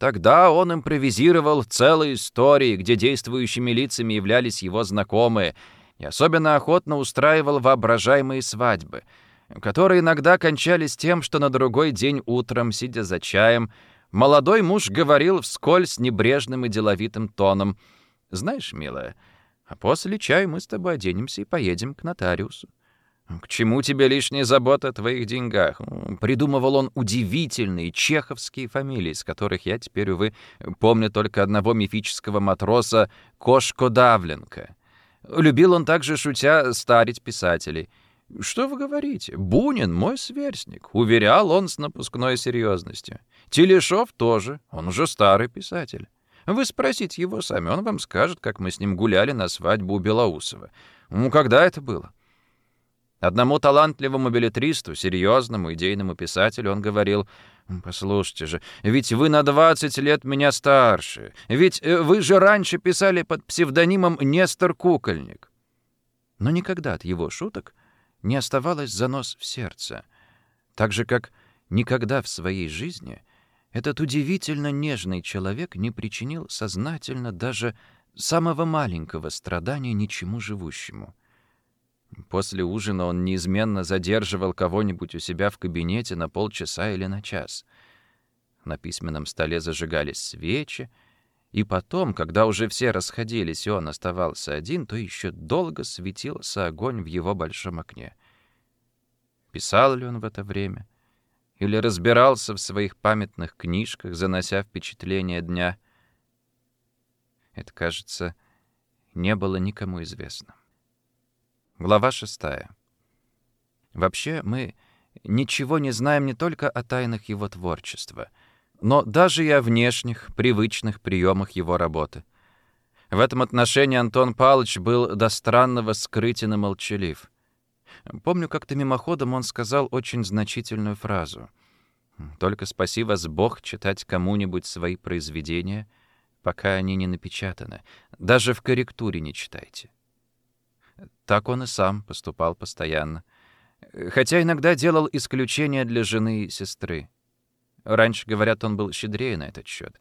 Тогда он импровизировал целые истории, где действующими лицами являлись его знакомые, и особенно охотно устраивал воображаемые свадьбы, которые иногда кончались тем, что на другой день утром, сидя за чаем, молодой муж говорил вскользь небрежным и деловитым тоном «Знаешь, милая, а после чая мы с тобой оденемся и поедем к нотариусу. «К чему тебе лишняя забота о твоих деньгах?» Придумывал он удивительные чеховские фамилии, из которых я теперь, увы, помню только одного мифического матроса Кошко Давленко. Любил он также, шутя, старить писателей. «Что вы говорите? Бунин — мой сверстник», — уверял он с напускной серьезностью. Телешов тоже, он уже старый писатель. Вы спросите его сами, он вам скажет, как мы с ним гуляли на свадьбу у Белоусова. Ну, когда это было? Одному талантливому билетристу, серьезному идейному писателю он говорил, «Послушайте же, ведь вы на 20 лет меня старше, ведь э, вы же раньше писали под псевдонимом Нестор Кукольник». Но никогда от его шуток не оставалось занос в сердце, так же, как никогда в своей жизни этот удивительно нежный человек не причинил сознательно даже самого маленького страдания ничему живущему. После ужина он неизменно задерживал кого-нибудь у себя в кабинете на полчаса или на час. На письменном столе зажигались свечи, и потом, когда уже все расходились, и он оставался один, то еще долго светился огонь в его большом окне. Писал ли он в это время? Или разбирался в своих памятных книжках, занося впечатление дня? Это, кажется, не было никому известно. Глава 6. Вообще, мы ничего не знаем не только о тайнах его творчества, но даже и о внешних, привычных приемах его работы. В этом отношении Антон Павлович был до странного скрытен и молчалив. Помню, как-то мимоходом он сказал очень значительную фразу. «Только спаси вас Бог читать кому-нибудь свои произведения, пока они не напечатаны. Даже в корректуре не читайте». Так он и сам поступал постоянно. Хотя иногда делал исключения для жены и сестры. Раньше, говорят, он был щедрее на этот счет.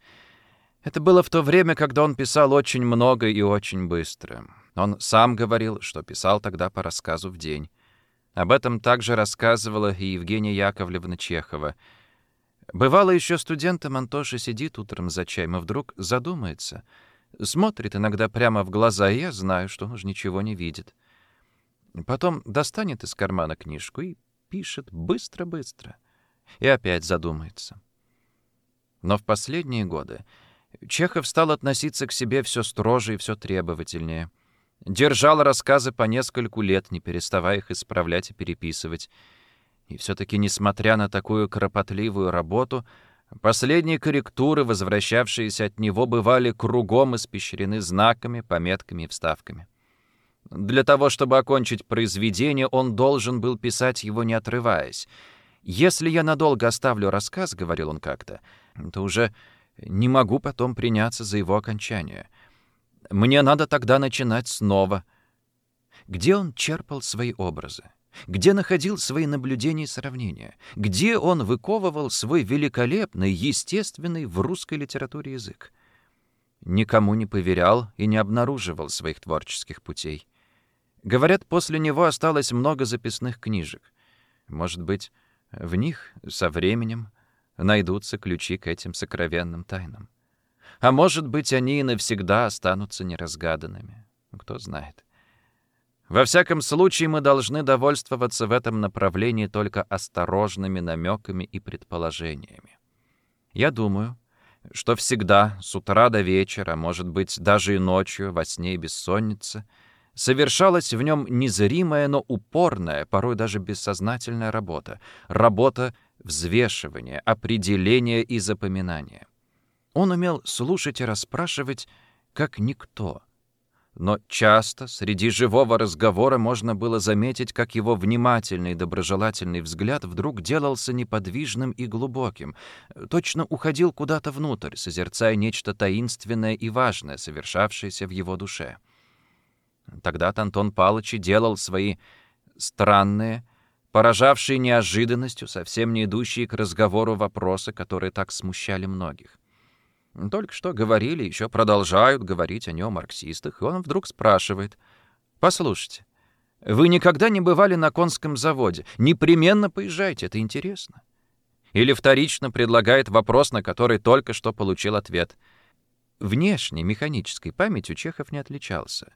Это было в то время, когда он писал очень много и очень быстро. Он сам говорил, что писал тогда по рассказу в день. Об этом также рассказывала и Евгения Яковлевна Чехова. Бывало еще студентом Антоша сидит утром за чаем и вдруг задумается — Смотрит иногда прямо в глаза, и я знаю, что он уже ничего не видит. Потом достанет из кармана книжку и пишет быстро-быстро. И опять задумается. Но в последние годы Чехов стал относиться к себе все строже и все требовательнее. Держал рассказы по нескольку лет, не переставая их исправлять и переписывать. И все-таки, несмотря на такую кропотливую работу, Последние корректуры, возвращавшиеся от него, бывали кругом испещрены знаками, пометками и вставками. Для того, чтобы окончить произведение, он должен был писать его не отрываясь. «Если я надолго оставлю рассказ, — говорил он как-то, — то уже не могу потом приняться за его окончание. Мне надо тогда начинать снова. Где он черпал свои образы? Где находил свои наблюдения и сравнения? Где он выковывал свой великолепный, естественный в русской литературе язык? Никому не поверял и не обнаруживал своих творческих путей. Говорят, после него осталось много записных книжек. Может быть, в них со временем найдутся ключи к этим сокровенным тайнам. А может быть, они и навсегда останутся неразгаданными. Кто знает. Во всяком случае, мы должны довольствоваться в этом направлении только осторожными намеками и предположениями. Я думаю, что всегда, с утра до вечера, может быть, даже и ночью, во сне и бессоннице, совершалась в нем незримая, но упорная, порой даже бессознательная работа. Работа взвешивания, определения и запоминания. Он умел слушать и расспрашивать, как никто. Но часто среди живого разговора можно было заметить, как его внимательный и доброжелательный взгляд вдруг делался неподвижным и глубоким, точно уходил куда-то внутрь, созерцая нечто таинственное и важное, совершавшееся в его душе. Тогда-то Антон Палыч делал свои странные, поражавшие неожиданностью, совсем не идущие к разговору вопросы, которые так смущали многих. Только что говорили, еще продолжают говорить о нем марксистах, и он вдруг спрашивает. «Послушайте, вы никогда не бывали на конском заводе? Непременно поезжайте, это интересно». Или вторично предлагает вопрос, на который только что получил ответ. Внешней механической памятью Чехов не отличался.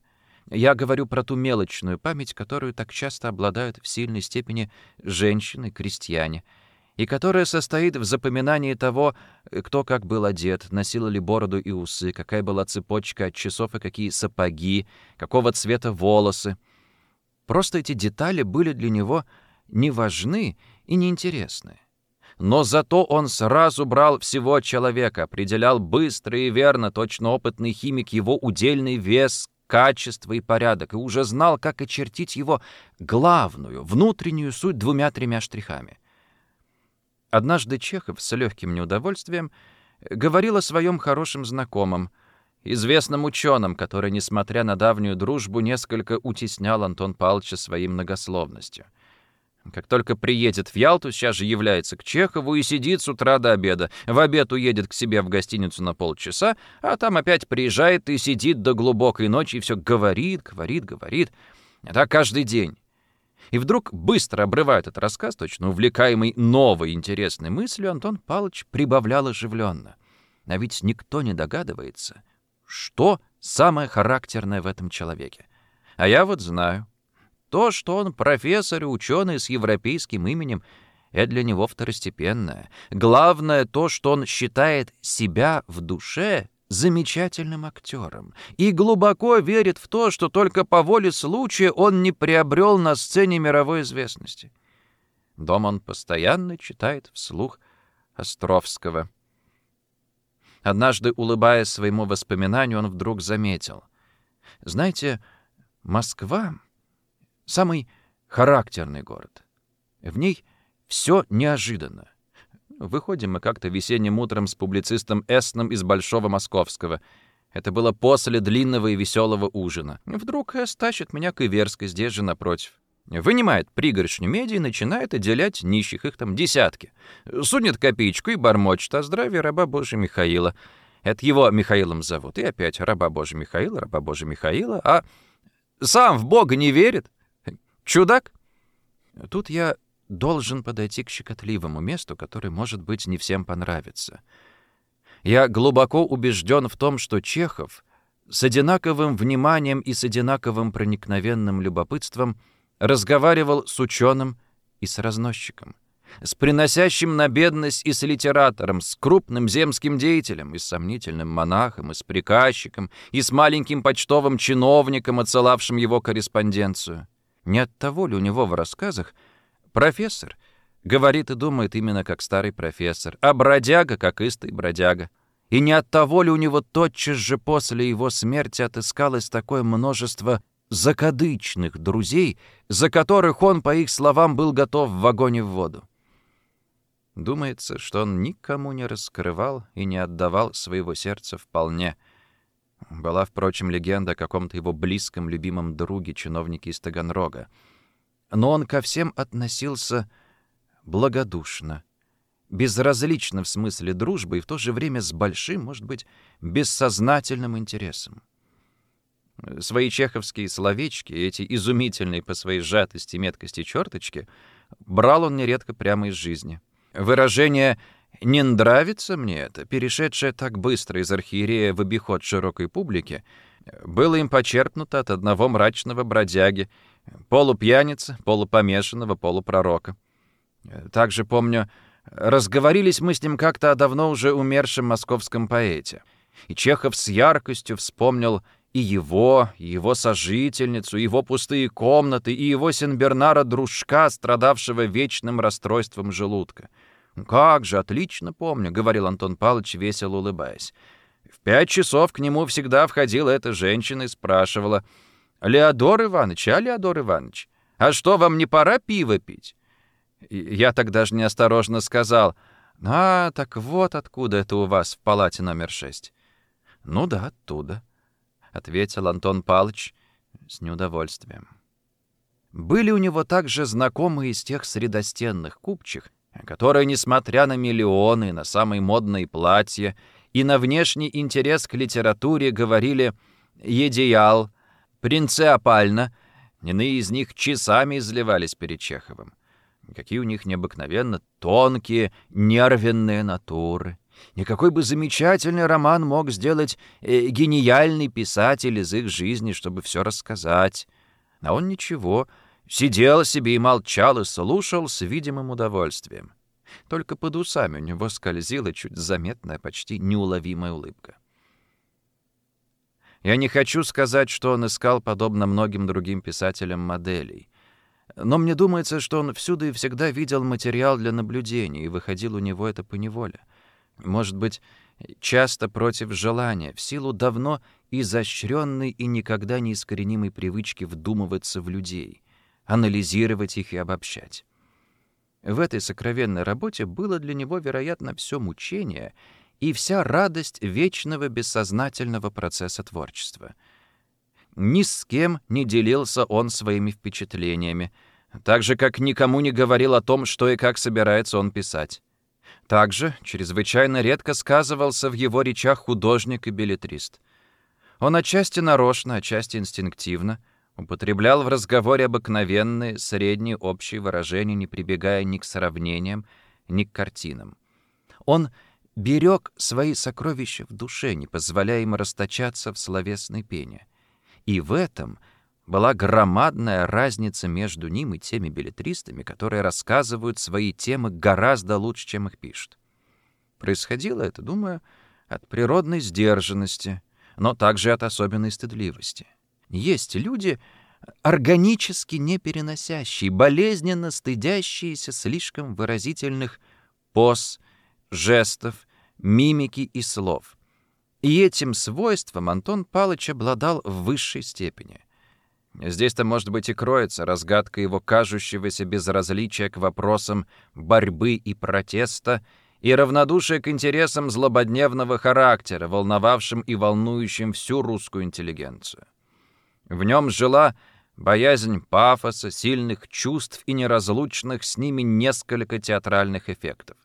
Я говорю про ту мелочную память, которую так часто обладают в сильной степени женщины, крестьяне — и которая состоит в запоминании того, кто как был одет, носил ли бороду и усы, какая была цепочка от часов и какие сапоги, какого цвета волосы. Просто эти детали были для него не важны и неинтересны. Но зато он сразу брал всего человека, определял быстро и верно, точно опытный химик, его удельный вес, качество и порядок, и уже знал, как очертить его главную, внутреннюю суть двумя-тремя штрихами. Однажды Чехов с легким неудовольствием говорил о своем хорошем знакомом, известном ученом, который, несмотря на давнюю дружбу, несколько утеснял Антон Павловича своей многословностью. Как только приедет в Ялту, сейчас же является к Чехову и сидит с утра до обеда. В обед уедет к себе в гостиницу на полчаса, а там опять приезжает и сидит до глубокой ночи и все говорит, говорит, говорит. Так каждый день. И вдруг, быстро обрывая этот рассказ, точно увлекаемый новой интересной мыслью, Антон Павлович прибавлял оживленно. А ведь никто не догадывается, что самое характерное в этом человеке. А я вот знаю. То, что он профессор и ученый с европейским именем, это для него второстепенное. Главное то, что он считает себя в душе замечательным актером и глубоко верит в то, что только по воле случая он не приобрел на сцене мировой известности. Дом он постоянно читает вслух Островского. Однажды, улыбаясь своему воспоминанию, он вдруг заметил. «Знаете, Москва — самый характерный город. В ней все неожиданно. Выходим мы как-то весенним утром с публицистом Эсном из Большого Московского. Это было после длинного и веселого ужина. Вдруг Эс тащит меня к Иверской, здесь же напротив. Вынимает пригоршню меди и начинает отделять нищих, их там десятки. Сунет копеечку и бормочет о здравии раба Божия Михаила. Это его Михаилом зовут. И опять раба Божия Михаила, раба Божия Михаила. А сам в Бога не верит. Чудак. Тут я должен подойти к щекотливому месту, которое, может быть, не всем понравится. Я глубоко убежден в том, что Чехов с одинаковым вниманием и с одинаковым проникновенным любопытством разговаривал с ученым и с разносчиком, с приносящим на бедность и с литератором, с крупным земским деятелем, и с сомнительным монахом, и с приказчиком, и с маленьким почтовым чиновником, отсылавшим его корреспонденцию. Не от того ли у него в рассказах Профессор. Говорит и думает именно как старый профессор, а бродяга, как истый бродяга. И не от того ли у него тотчас же после его смерти отыскалось такое множество закадычных друзей, за которых он, по их словам, был готов в вагоне в воду. Думается, что он никому не раскрывал и не отдавал своего сердца вполне. Была, впрочем, легенда о каком-то его близком, любимом друге, чиновнике из Таганрога. Но он ко всем относился благодушно, безразлично в смысле дружбы и в то же время с большим, может быть, бессознательным интересом. Свои чеховские словечки, эти изумительные по своей сжатости меткости черточки, брал он нередко прямо из жизни. Выражение «не нравится мне это», перешедшее так быстро из архиерея в обиход широкой публики, было им почерпнуто от одного мрачного бродяги, полупьяницы, полупомешанного, полупророка. Также помню, разговорились мы с ним как-то о давно уже умершем московском поэте. И Чехов с яркостью вспомнил и его, и его сожительницу, и его пустые комнаты, и его Сенбернара-дружка, страдавшего вечным расстройством желудка. «Как же, отлично помню», — говорил Антон Павлович, весело улыбаясь. В пять часов к нему всегда входила эта женщина и спрашивала, «Леодор Иванович, а Леодор Иванович, а что, вам не пора пиво пить?» Я тогда же неосторожно сказал, «А, так вот откуда это у вас в палате номер шесть». «Ну да, оттуда». — ответил Антон Палыч с неудовольствием. Были у него также знакомые из тех средостенных купчих, которые, несмотря на миллионы, на самые модные платья и на внешний интерес к литературе, говорили «Едеял», «Принцеопально», иные из них часами изливались перед Чеховым. Какие у них необыкновенно тонкие, нервенные натуры. Никакой бы замечательный роман мог сделать э, гениальный писатель из их жизни, чтобы все рассказать. А он ничего, сидел себе и молчал, и слушал с видимым удовольствием. Только под усами у него скользила чуть заметная, почти неуловимая улыбка. Я не хочу сказать, что он искал, подобно многим другим писателям, моделей. Но мне думается, что он всюду и всегда видел материал для наблюдения, и выходил у него это поневоле. Может быть, часто против желания, в силу давно изощренной и никогда не искоренимой привычки вдумываться в людей, анализировать их и обобщать. В этой сокровенной работе было для него, вероятно, все мучение и вся радость вечного бессознательного процесса творчества. Ни с кем не делился он своими впечатлениями, так же, как никому не говорил о том, что и как собирается он писать. Также чрезвычайно редко сказывался в его речах художник и билетрист. Он отчасти нарочно, отчасти инстинктивно употреблял в разговоре обыкновенные, средние, общие выражения, не прибегая ни к сравнениям, ни к картинам. Он берег свои сокровища в душе, не позволяя им расточаться в словесной пене. И в этом — была громадная разница между ним и теми билетристами, которые рассказывают свои темы гораздо лучше, чем их пишут. Происходило это, думаю, от природной сдержанности, но также от особенной стыдливости. Есть люди, органически не переносящие, болезненно стыдящиеся слишком выразительных поз, жестов, мимики и слов. И этим свойством Антон Палыч обладал в высшей степени — Здесь-то, может быть, и кроется разгадка его кажущегося безразличия к вопросам борьбы и протеста и равнодушия к интересам злободневного характера, волновавшим и волнующим всю русскую интеллигенцию. В нем жила боязнь пафоса, сильных чувств и неразлучных с ними несколько театральных эффектов.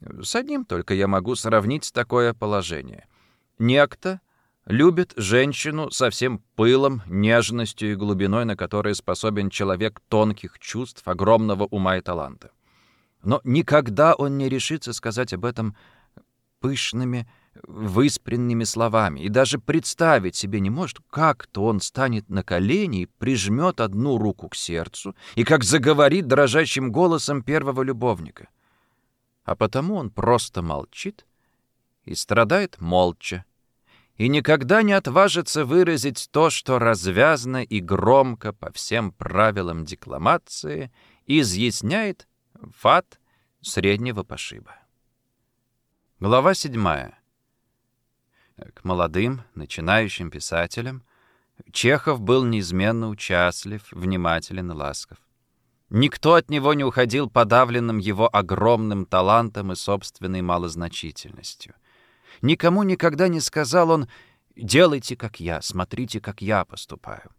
С одним только я могу сравнить такое положение. Некто — любит женщину со всем пылом, нежностью и глубиной, на которые способен человек тонких чувств, огромного ума и таланта. Но никогда он не решится сказать об этом пышными, выспренными словами и даже представить себе не может, как-то он станет на колени и прижмет одну руку к сердцу и как заговорит дрожащим голосом первого любовника. А потому он просто молчит и страдает молча, и никогда не отважится выразить то, что развязно и громко по всем правилам декламации изъясняет фат среднего пошиба. Глава 7. К молодым, начинающим писателям Чехов был неизменно участлив, внимателен и ласков. Никто от него не уходил подавленным его огромным талантом и собственной малозначительностью — Никому никогда не сказал он Делайте, как я, смотрите, как я поступаю.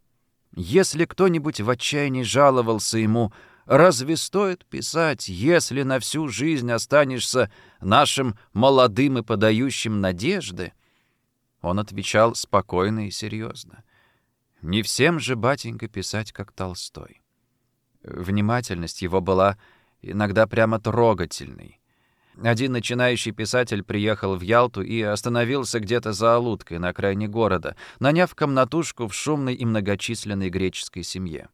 Если кто-нибудь в отчаянии жаловался ему, разве стоит писать, если на всю жизнь останешься нашим молодым и подающим надежды? Он отвечал спокойно и серьезно. Не всем же, батенька, писать, как Толстой. Внимательность его была иногда прямо трогательной. Один начинающий писатель приехал в Ялту и остановился где-то за Алуткой на окраине города, наняв комнатушку в шумной и многочисленной греческой семье.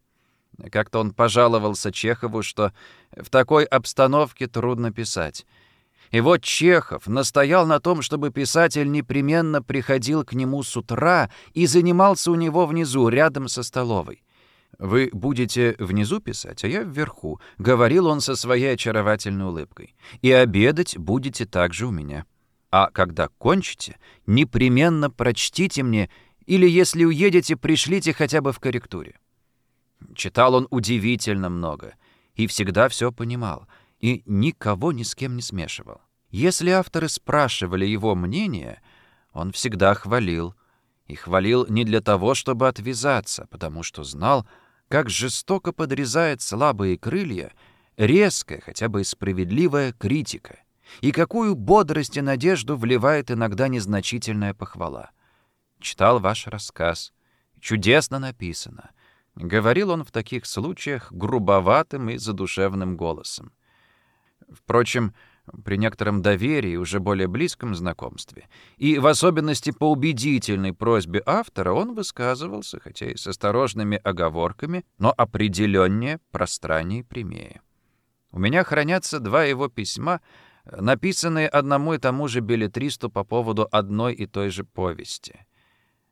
Как-то он пожаловался Чехову, что в такой обстановке трудно писать. И вот Чехов настоял на том, чтобы писатель непременно приходил к нему с утра и занимался у него внизу, рядом со столовой. «Вы будете внизу писать, а я вверху», — говорил он со своей очаровательной улыбкой. «И обедать будете также у меня. А когда кончите, непременно прочтите мне, или, если уедете, пришлите хотя бы в корректуре». Читал он удивительно много и всегда все понимал, и никого ни с кем не смешивал. Если авторы спрашивали его мнение, он всегда хвалил. И хвалил не для того, чтобы отвязаться, потому что знал, как жестоко подрезает слабые крылья резкая, хотя бы справедливая критика, и какую бодрость и надежду вливает иногда незначительная похвала. Читал ваш рассказ. Чудесно написано. Говорил он в таких случаях грубоватым и задушевным голосом. Впрочем, при некотором доверии, уже более близком знакомстве, и в особенности по убедительной просьбе автора он высказывался, хотя и с осторожными оговорками, но определеннее, пространнее и прямее. У меня хранятся два его письма, написанные одному и тому же билетристу по поводу одной и той же повести.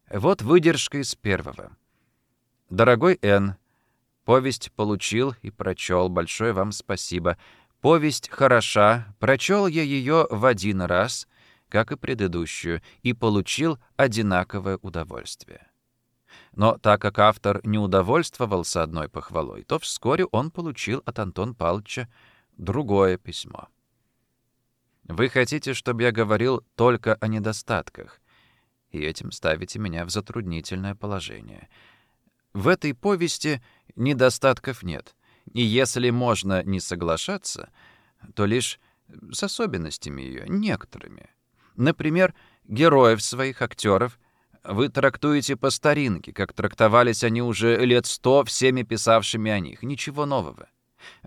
Вот выдержка из первого. «Дорогой Н, повесть получил и прочел, большое вам спасибо». Повесть хороша, прочел я ее в один раз, как и предыдущую, и получил одинаковое удовольствие. Но так как автор не удовольствовался одной похвалой, то вскоре он получил от Антона Павловича другое письмо. «Вы хотите, чтобы я говорил только о недостатках, и этим ставите меня в затруднительное положение. В этой повести недостатков нет — и если можно не соглашаться, то лишь с особенностями ее, некоторыми. Например, героев своих актеров вы трактуете по старинке, как трактовались они уже лет сто всеми писавшими о них. Ничего нового.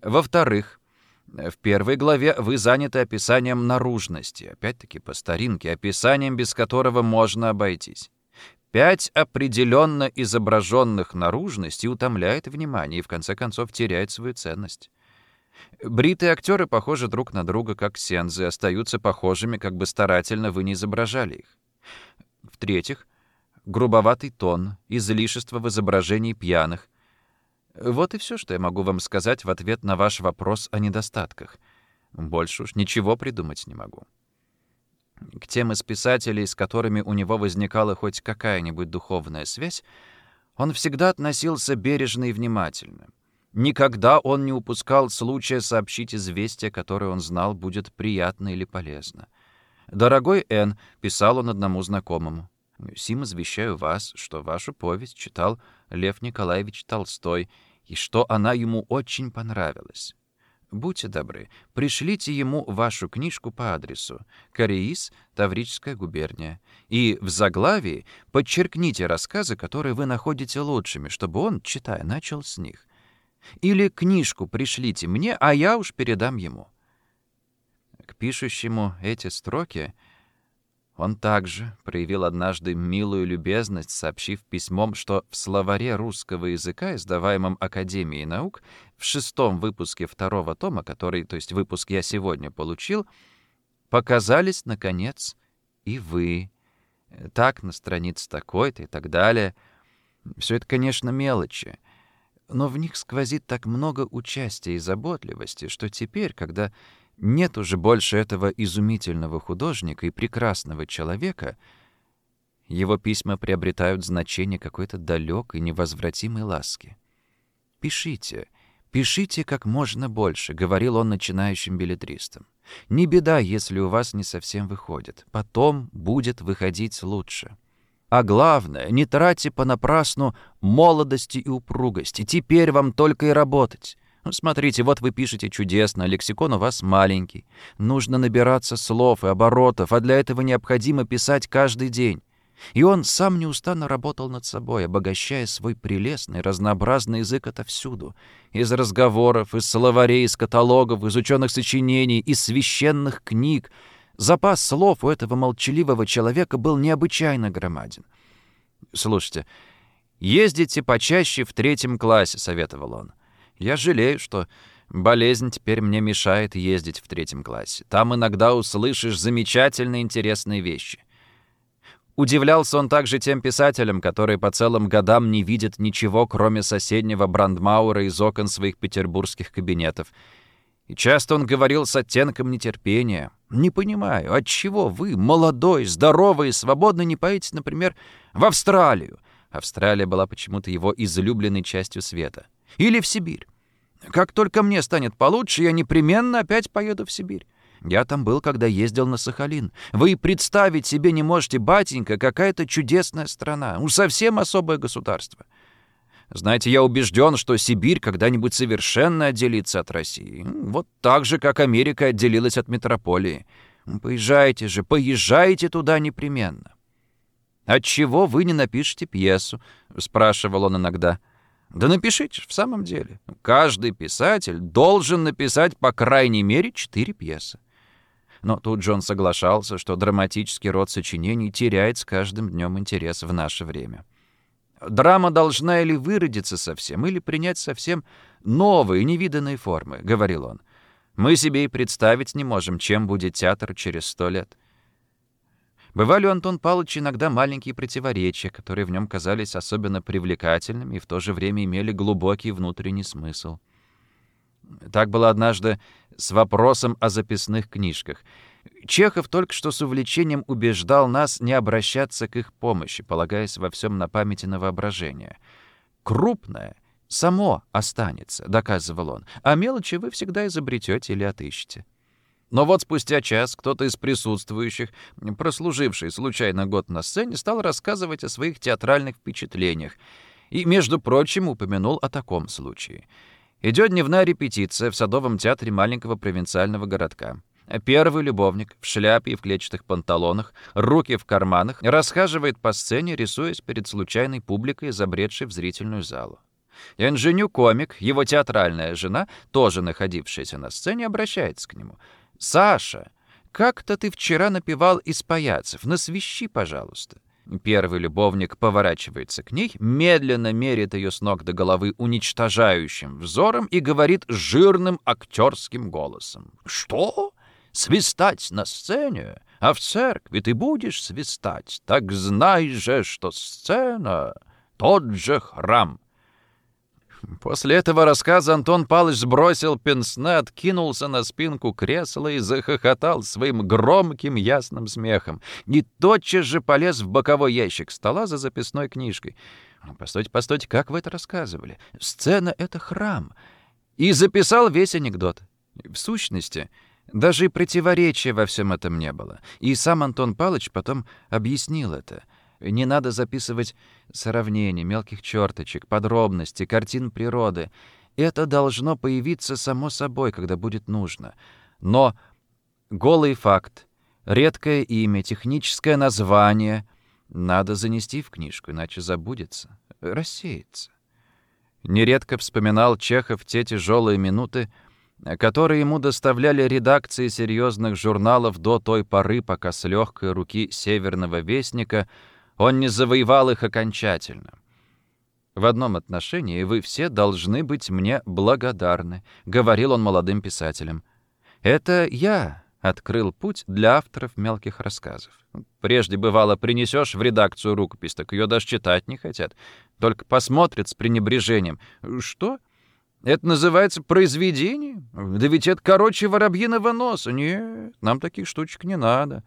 Во-вторых, в первой главе вы заняты описанием наружности, опять-таки по старинке, описанием, без которого можно обойтись. Пять определенно изображенных наружностей утомляет внимание и в конце концов теряет свою ценность. Бритые актеры похожи друг на друга, как сензы, остаются похожими, как бы старательно вы не изображали их. В-третьих, грубоватый тон, излишество в изображении пьяных. Вот и все, что я могу вам сказать в ответ на ваш вопрос о недостатках. Больше уж ничего придумать не могу. К тем из писателей, с которыми у него возникала хоть какая-нибудь духовная связь, он всегда относился бережно и внимательно. Никогда он не упускал случая сообщить известие, которое он знал будет приятно или полезно. «Дорогой Н», — писал он одному знакомому, — «сим извещаю вас, что вашу повесть читал Лев Николаевич Толстой, и что она ему очень понравилась. Будьте добры, пришлите ему вашу книжку по адресу Кореис, Таврическая губерния, и в заглавии подчеркните рассказы, которые вы находите лучшими, чтобы он, читая, начал с них. Или книжку пришлите мне, а я уж передам ему. К пишущему эти строки — он также проявил однажды милую любезность, сообщив письмом, что в словаре русского языка, издаваемом Академией наук, в шестом выпуске второго тома, который, то есть выпуск я сегодня получил, показались, наконец, и вы. Так, на странице такой-то и так далее. Все это, конечно, мелочи, но в них сквозит так много участия и заботливости, что теперь, когда нет уже больше этого изумительного художника и прекрасного человека, его письма приобретают значение какой-то далекой, невозвратимой ласки. «Пишите, пишите как можно больше», — говорил он начинающим билетристам. «Не беда, если у вас не совсем выходит. Потом будет выходить лучше. А главное, не тратьте понапрасну молодости и упругости. Теперь вам только и работать. Смотрите, вот вы пишете чудесно, лексикон у вас маленький. Нужно набираться слов и оборотов, а для этого необходимо писать каждый день. И он сам неустанно работал над собой, обогащая свой прелестный, разнообразный язык отовсюду. Из разговоров, из словарей, из каталогов, из ученых сочинений, из священных книг. Запас слов у этого молчаливого человека был необычайно громаден. «Слушайте, ездите почаще в третьем классе», — советовал он. «Я жалею, что болезнь теперь мне мешает ездить в третьем классе. Там иногда услышишь замечательные интересные вещи. Удивлялся он также тем писателям, которые по целым годам не видят ничего, кроме соседнего Брандмаура из окон своих петербургских кабинетов. И часто он говорил с оттенком нетерпения. «Не понимаю, отчего вы, молодой, здоровый и свободный, не поедете, например, в Австралию?» Австралия была почему-то его излюбленной частью света. «Или в Сибирь. Как только мне станет получше, я непременно опять поеду в Сибирь. Я там был, когда ездил на Сахалин. Вы представить себе не можете, батенька, какая-то чудесная страна. Ну, совсем особое государство. Знаете, я убежден, что Сибирь когда-нибудь совершенно отделится от России. Вот так же, как Америка отделилась от метрополии. Поезжайте же, поезжайте туда непременно. «Отчего вы не напишете пьесу?» — спрашивал он иногда. «Да напишите в самом деле. Каждый писатель должен написать по крайней мере четыре пьесы. Но тут Джон соглашался, что драматический род сочинений теряет с каждым днем интерес в наше время. «Драма должна или выродиться совсем, или принять совсем новые, невиданные формы», — говорил он. «Мы себе и представить не можем, чем будет театр через сто лет». Бывали у Антон Павловича иногда маленькие противоречия, которые в нем казались особенно привлекательными и в то же время имели глубокий внутренний смысл. Так было однажды с вопросом о записных книжках. Чехов только что с увлечением убеждал нас не обращаться к их помощи, полагаясь во всем на памяти на воображение. «Крупное само останется», — доказывал он, «а мелочи вы всегда изобретете или отыщете». Но вот спустя час кто-то из присутствующих, прослуживший случайно год на сцене, стал рассказывать о своих театральных впечатлениях и, между прочим, упомянул о таком случае — Идет дневная репетиция в Садовом театре маленького провинциального городка. Первый любовник в шляпе и в клетчатых панталонах, руки в карманах, расхаживает по сцене, рисуясь перед случайной публикой, забредшей в зрительную залу. Инженю-комик, его театральная жена, тоже находившаяся на сцене, обращается к нему. «Саша, как-то ты вчера напевал из паяцев, насвищи, пожалуйста». Первый любовник поворачивается к ней, медленно мерит ее с ног до головы уничтожающим взором и говорит жирным актерским голосом. «Что? Свистать на сцене? А в церкви ты будешь свистать? Так знай же, что сцена — тот же храм». После этого рассказа Антон Палыч сбросил пенсне, откинулся на спинку кресла и захохотал своим громким ясным смехом. И тотчас же полез в боковой ящик стола за записной книжкой. «Постойте, постойте, как вы это рассказывали? Сцена — это храм». И записал весь анекдот. В сущности, даже и противоречия во всем этом не было. И сам Антон Палыч потом объяснил это — не надо записывать сравнений, мелких черточек, подробностей, картин природы. Это должно появиться само собой, когда будет нужно. Но голый факт, редкое имя, техническое название надо занести в книжку, иначе забудется, рассеется. Нередко вспоминал Чехов те тяжелые минуты, которые ему доставляли редакции серьезных журналов до той поры, пока с легкой руки «Северного вестника» Он не завоевал их окончательно. В одном отношении вы все должны быть мне благодарны, говорил он молодым писателям. Это я открыл путь для авторов мелких рассказов. Прежде бывало, принесешь в редакцию рукопись, так ее даже читать не хотят. Только посмотрят с пренебрежением. Что? Это называется произведение? Да ведь это короче воробьиного носа. Нет, нам таких штучек не надо.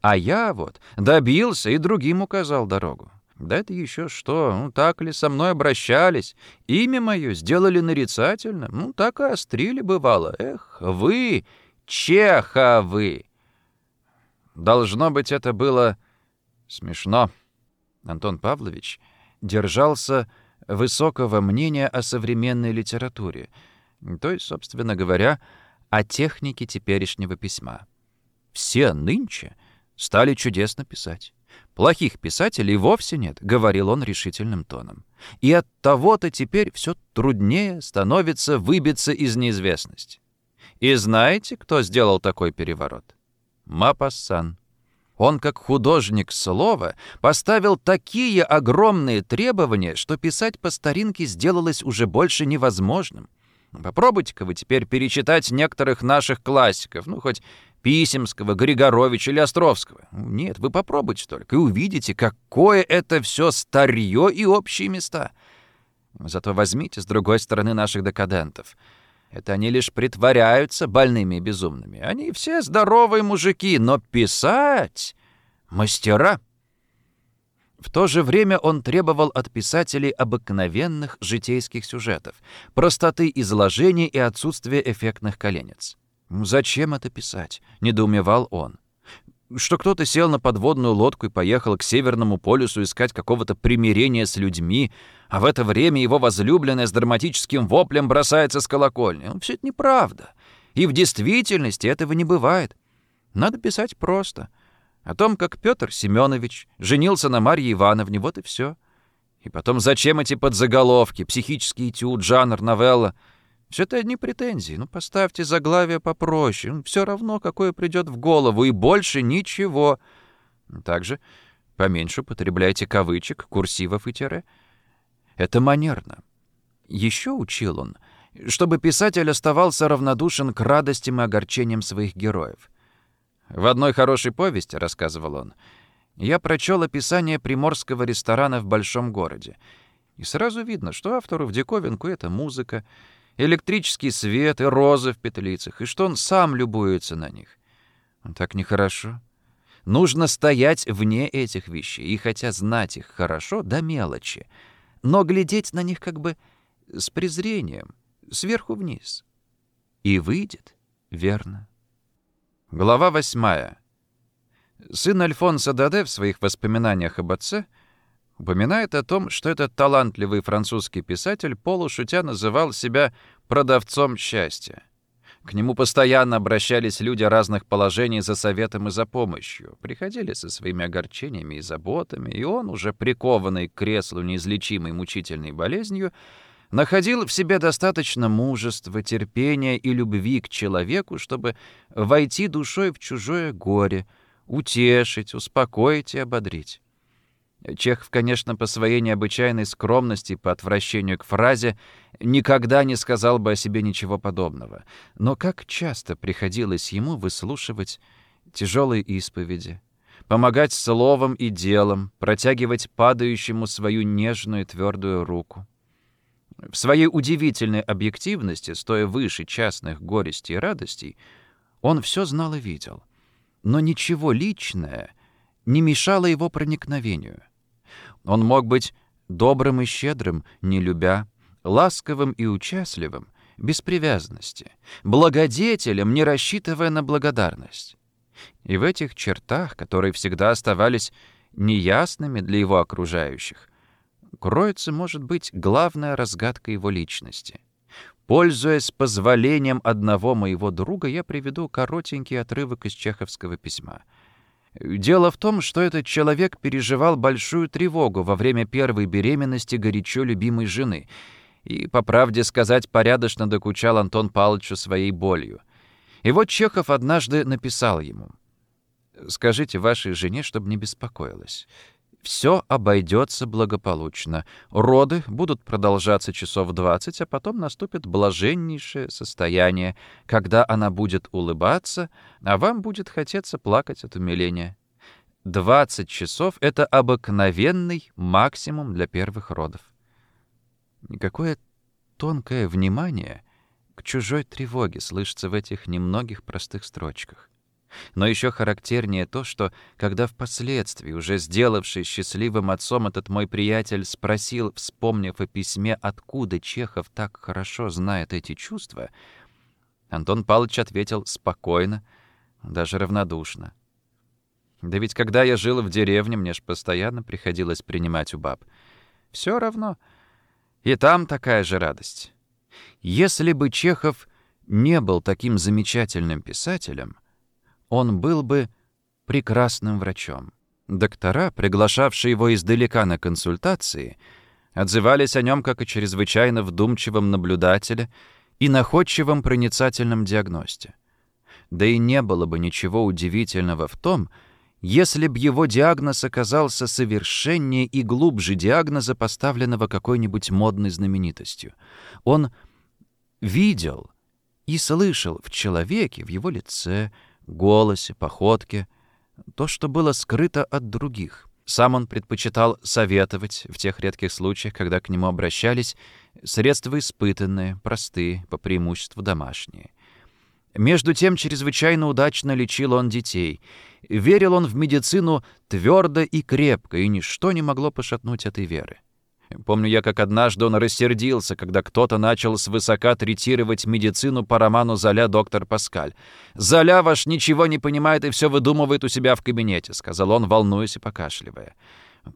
А я вот добился и другим указал дорогу. Да это еще что, ну так ли со мной обращались? Имя мое сделали нарицательно, ну так и острили бывало. Эх, вы, Чеховы! Должно быть, это было смешно. Антон Павлович держался высокого мнения о современной литературе, то есть, собственно говоря, о технике теперешнего письма. Все нынче стали чудесно писать. Плохих писателей вовсе нет, говорил он решительным тоном. И от того-то теперь все труднее становится выбиться из неизвестности. И знаете, кто сделал такой переворот? Мапассан. Он, как художник слова, поставил такие огромные требования, что писать по старинке сделалось уже больше невозможным. Попробуйте-ка вы теперь перечитать некоторых наших классиков, ну, хоть Писемского, Григоровича или Островского. Нет, вы попробуйте только и увидите, какое это все старье и общие места. Зато возьмите с другой стороны наших декадентов. Это они лишь притворяются больными и безумными. Они все здоровые мужики, но писать — мастера. В то же время он требовал от писателей обыкновенных житейских сюжетов, простоты изложения и отсутствия эффектных коленец. «Зачем это писать?» — недоумевал он. Что кто-то сел на подводную лодку и поехал к Северному полюсу искать какого-то примирения с людьми, а в это время его возлюбленная с драматическим воплем бросается с колокольни. Ну, Все это неправда. И в действительности этого не бывает. Надо писать просто. О том, как Петр Семенович женился на Марье Ивановне, вот и все. И потом, зачем эти подзаголовки, психический этюд, жанр, новелла — все это одни претензии. Ну, поставьте заглавие попроще. Ну, все равно, какое придет в голову, и больше ничего. Также поменьше употребляйте кавычек, курсивов и тире. Это манерно. Еще учил он, чтобы писатель оставался равнодушен к радостям и огорчениям своих героев. В одной хорошей повести, рассказывал он, я прочел описание приморского ресторана в большом городе. И сразу видно, что автору в диковинку это музыка, электрический свет и розы в петлицах, и что он сам любуется на них. Так нехорошо. Нужно стоять вне этих вещей, и хотя знать их хорошо, до мелочи, но глядеть на них как бы с презрением, сверху вниз. И выйдет верно. Глава восьмая. Сын Альфонса Даде в своих воспоминаниях об отце — упоминает о том, что этот талантливый французский писатель полушутя называл себя «продавцом счастья». К нему постоянно обращались люди разных положений за советом и за помощью, приходили со своими огорчениями и заботами, и он, уже прикованный к креслу неизлечимой мучительной болезнью, находил в себе достаточно мужества, терпения и любви к человеку, чтобы войти душой в чужое горе, утешить, успокоить и ободрить. Чехов, конечно, по своей необычайной скромности, по отвращению к фразе, никогда не сказал бы о себе ничего подобного. Но как часто приходилось ему выслушивать тяжелые исповеди, помогать словом и делом, протягивать падающему свою нежную твердую руку. В своей удивительной объективности, стоя выше частных горестей и радостей, он все знал и видел. Но ничего личное не мешало его проникновению — он мог быть добрым и щедрым, не любя, ласковым и участливым, без привязанности, благодетелем, не рассчитывая на благодарность. И в этих чертах, которые всегда оставались неясными для его окружающих, кроется, может быть, главная разгадка его личности. Пользуясь позволением одного моего друга, я приведу коротенький отрывок из чеховского письма — Дело в том, что этот человек переживал большую тревогу во время первой беременности горячо любимой жены. И, по правде сказать, порядочно докучал Антон Павловичу своей болью. И вот Чехов однажды написал ему. «Скажите вашей жене, чтобы не беспокоилась все обойдется благополучно. Роды будут продолжаться часов двадцать, а потом наступит блаженнейшее состояние, когда она будет улыбаться, а вам будет хотеться плакать от умиления. Двадцать часов — это обыкновенный максимум для первых родов. Никакое тонкое внимание к чужой тревоге слышится в этих немногих простых строчках. Но еще характернее то, что, когда впоследствии, уже сделавший счастливым отцом, этот мой приятель спросил, вспомнив о письме, откуда Чехов так хорошо знает эти чувства, Антон Павлович ответил спокойно, даже равнодушно. Да ведь когда я жил в деревне, мне ж постоянно приходилось принимать у баб. Все равно. И там такая же радость. Если бы Чехов не был таким замечательным писателем, он был бы прекрасным врачом. Доктора, приглашавшие его издалека на консультации, отзывались о нем как о чрезвычайно вдумчивом наблюдателе и находчивом проницательном диагносте. Да и не было бы ничего удивительного в том, если б его диагноз оказался совершеннее и глубже диагноза, поставленного какой-нибудь модной знаменитостью. Он видел и слышал в человеке, в его лице, голосе, походке, то, что было скрыто от других. Сам он предпочитал советовать, в тех редких случаях, когда к нему обращались, средства испытанные, простые, по преимуществу домашние. Между тем, чрезвычайно удачно лечил он детей. Верил он в медицину твердо и крепко, и ничто не могло пошатнуть этой веры. Помню я, как однажды он рассердился, когда кто-то начал свысока третировать медицину по роману Золя «Доктор Паскаль». «Золя ваш ничего не понимает и все выдумывает у себя в кабинете», — сказал он, волнуясь и покашливая.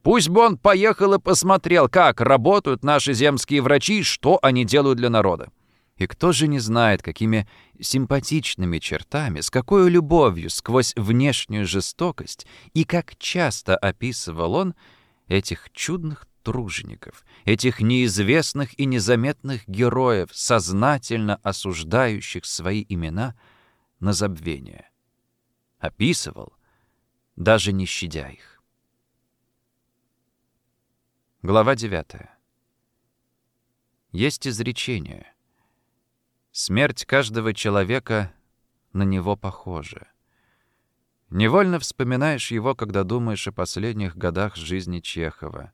«Пусть бы он поехал и посмотрел, как работают наши земские врачи что они делают для народа». И кто же не знает, какими симпатичными чертами, с какой любовью сквозь внешнюю жестокость и как часто описывал он этих чудных тружеников, этих неизвестных и незаметных героев, сознательно осуждающих свои имена на забвение. Описывал, даже не щадя их. Глава 9. Есть изречение. Смерть каждого человека на него похожа. Невольно вспоминаешь его, когда думаешь о последних годах жизни Чехова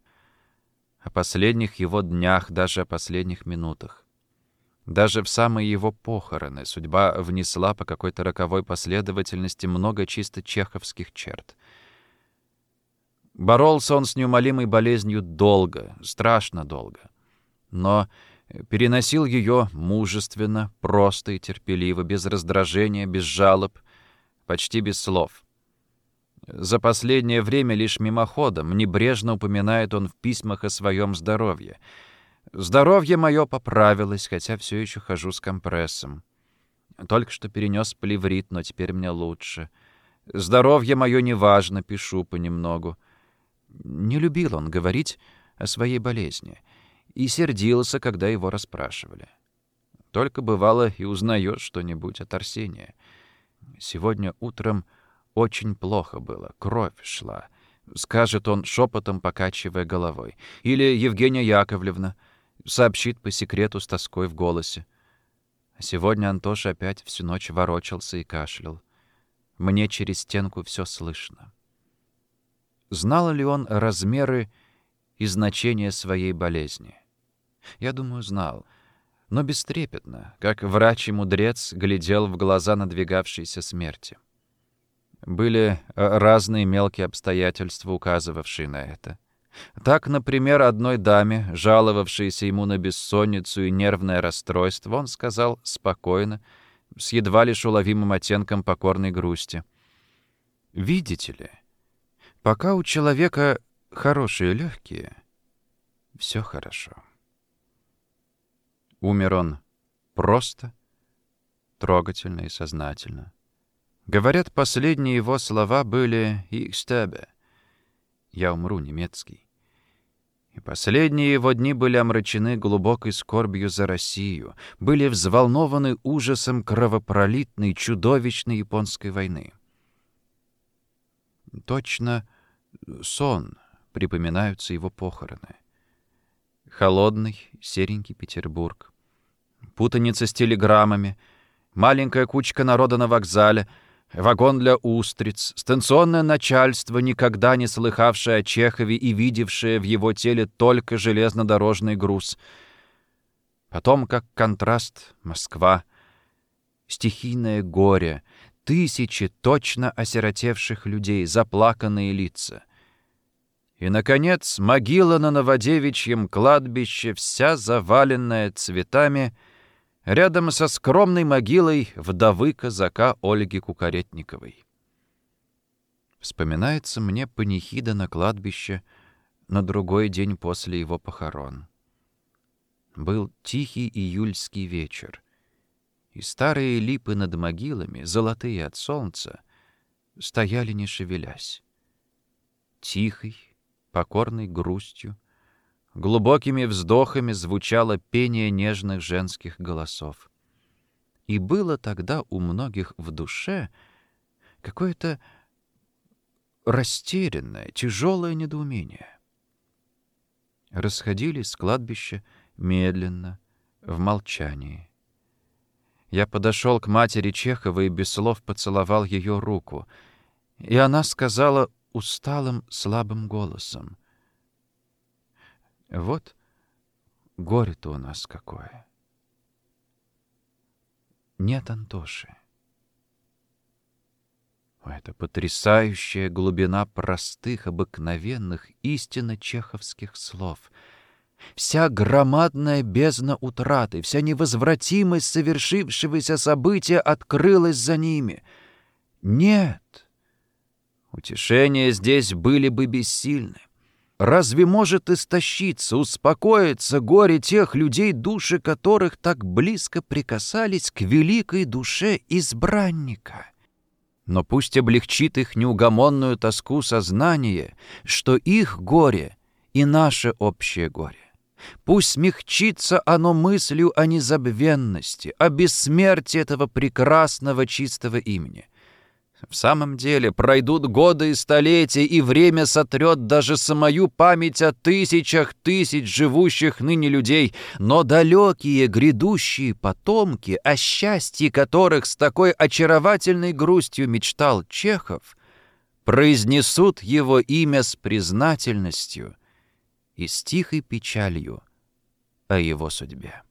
о последних его днях, даже о последних минутах. Даже в самые его похороны судьба внесла по какой-то роковой последовательности много чисто чеховских черт. Боролся он с неумолимой болезнью долго, страшно долго. Но переносил ее мужественно, просто и терпеливо, без раздражения, без жалоб, почти без слов. За последнее время лишь мимоходом, небрежно упоминает он в письмах о своем здоровье. «Здоровье мое поправилось, хотя все еще хожу с компрессом. Только что перенес плеврит, но теперь мне лучше. Здоровье мое неважно, пишу понемногу». Не любил он говорить о своей болезни и сердился, когда его расспрашивали. Только бывало и узнаешь что-нибудь от Арсения. Сегодня утром очень плохо было, кровь шла. Скажет он, шепотом покачивая головой. Или Евгения Яковлевна сообщит по секрету с тоской в голосе. А сегодня Антоша опять всю ночь ворочался и кашлял. Мне через стенку все слышно. Знал ли он размеры и значение своей болезни? Я думаю, знал, но бестрепетно, как врач и мудрец глядел в глаза надвигавшейся смерти. Были э, разные мелкие обстоятельства, указывавшие на это. Так, например, одной даме, жаловавшейся ему на бессонницу и нервное расстройство, он сказал спокойно, с едва лишь уловимым оттенком покорной грусти. «Видите ли, пока у человека хорошие легкие, все хорошо». Умер он просто, трогательно и сознательно. Говорят, последние его слова были «Ich sterbe» — «Я умру» немецкий. И последние его дни были омрачены глубокой скорбью за Россию, были взволнованы ужасом кровопролитной, чудовищной японской войны. Точно сон припоминаются его похороны. Холодный, серенький Петербург. Путаница с телеграммами, маленькая кучка народа на вокзале — Вагон для устриц, станционное начальство, никогда не слыхавшее о Чехове и видевшее в его теле только железнодорожный груз. Потом, как контраст, Москва, стихийное горе, тысячи точно осиротевших людей, заплаканные лица. И, наконец, могила на Новодевичьем кладбище, вся заваленная цветами — рядом со скромной могилой вдовы казака Ольги Кукаретниковой. Вспоминается мне панихида на кладбище на другой день после его похорон. Был тихий июльский вечер, и старые липы над могилами, золотые от солнца, стояли не шевелясь. Тихой, покорной грустью, глубокими вздохами звучало пение нежных женских голосов. И было тогда у многих в душе какое-то растерянное, тяжелое недоумение. Расходились с кладбища медленно, в молчании. Я подошел к матери Чехова и без слов поцеловал ее руку, и она сказала усталым, слабым голосом. «Вот горе-то у нас какое. Нет Антоши». Это потрясающая глубина простых, обыкновенных, истинно чеховских слов. Вся громадная бездна утраты, вся невозвратимость совершившегося события открылась за ними. Нет, утешения здесь были бы бессильны. Разве может истощиться, успокоиться горе тех людей, души которых так близко прикасались к великой душе избранника? но пусть облегчит их неугомонную тоску сознание, что их горе и наше общее горе. Пусть смягчится оно мыслью о незабвенности, о бессмертии этого прекрасного чистого имени. В самом деле пройдут годы и столетия, и время сотрет даже самую память о тысячах тысяч живущих ныне людей, но далекие грядущие потомки, о счастье которых с такой очаровательной грустью мечтал Чехов, произнесут его имя с признательностью и с тихой печалью о его судьбе.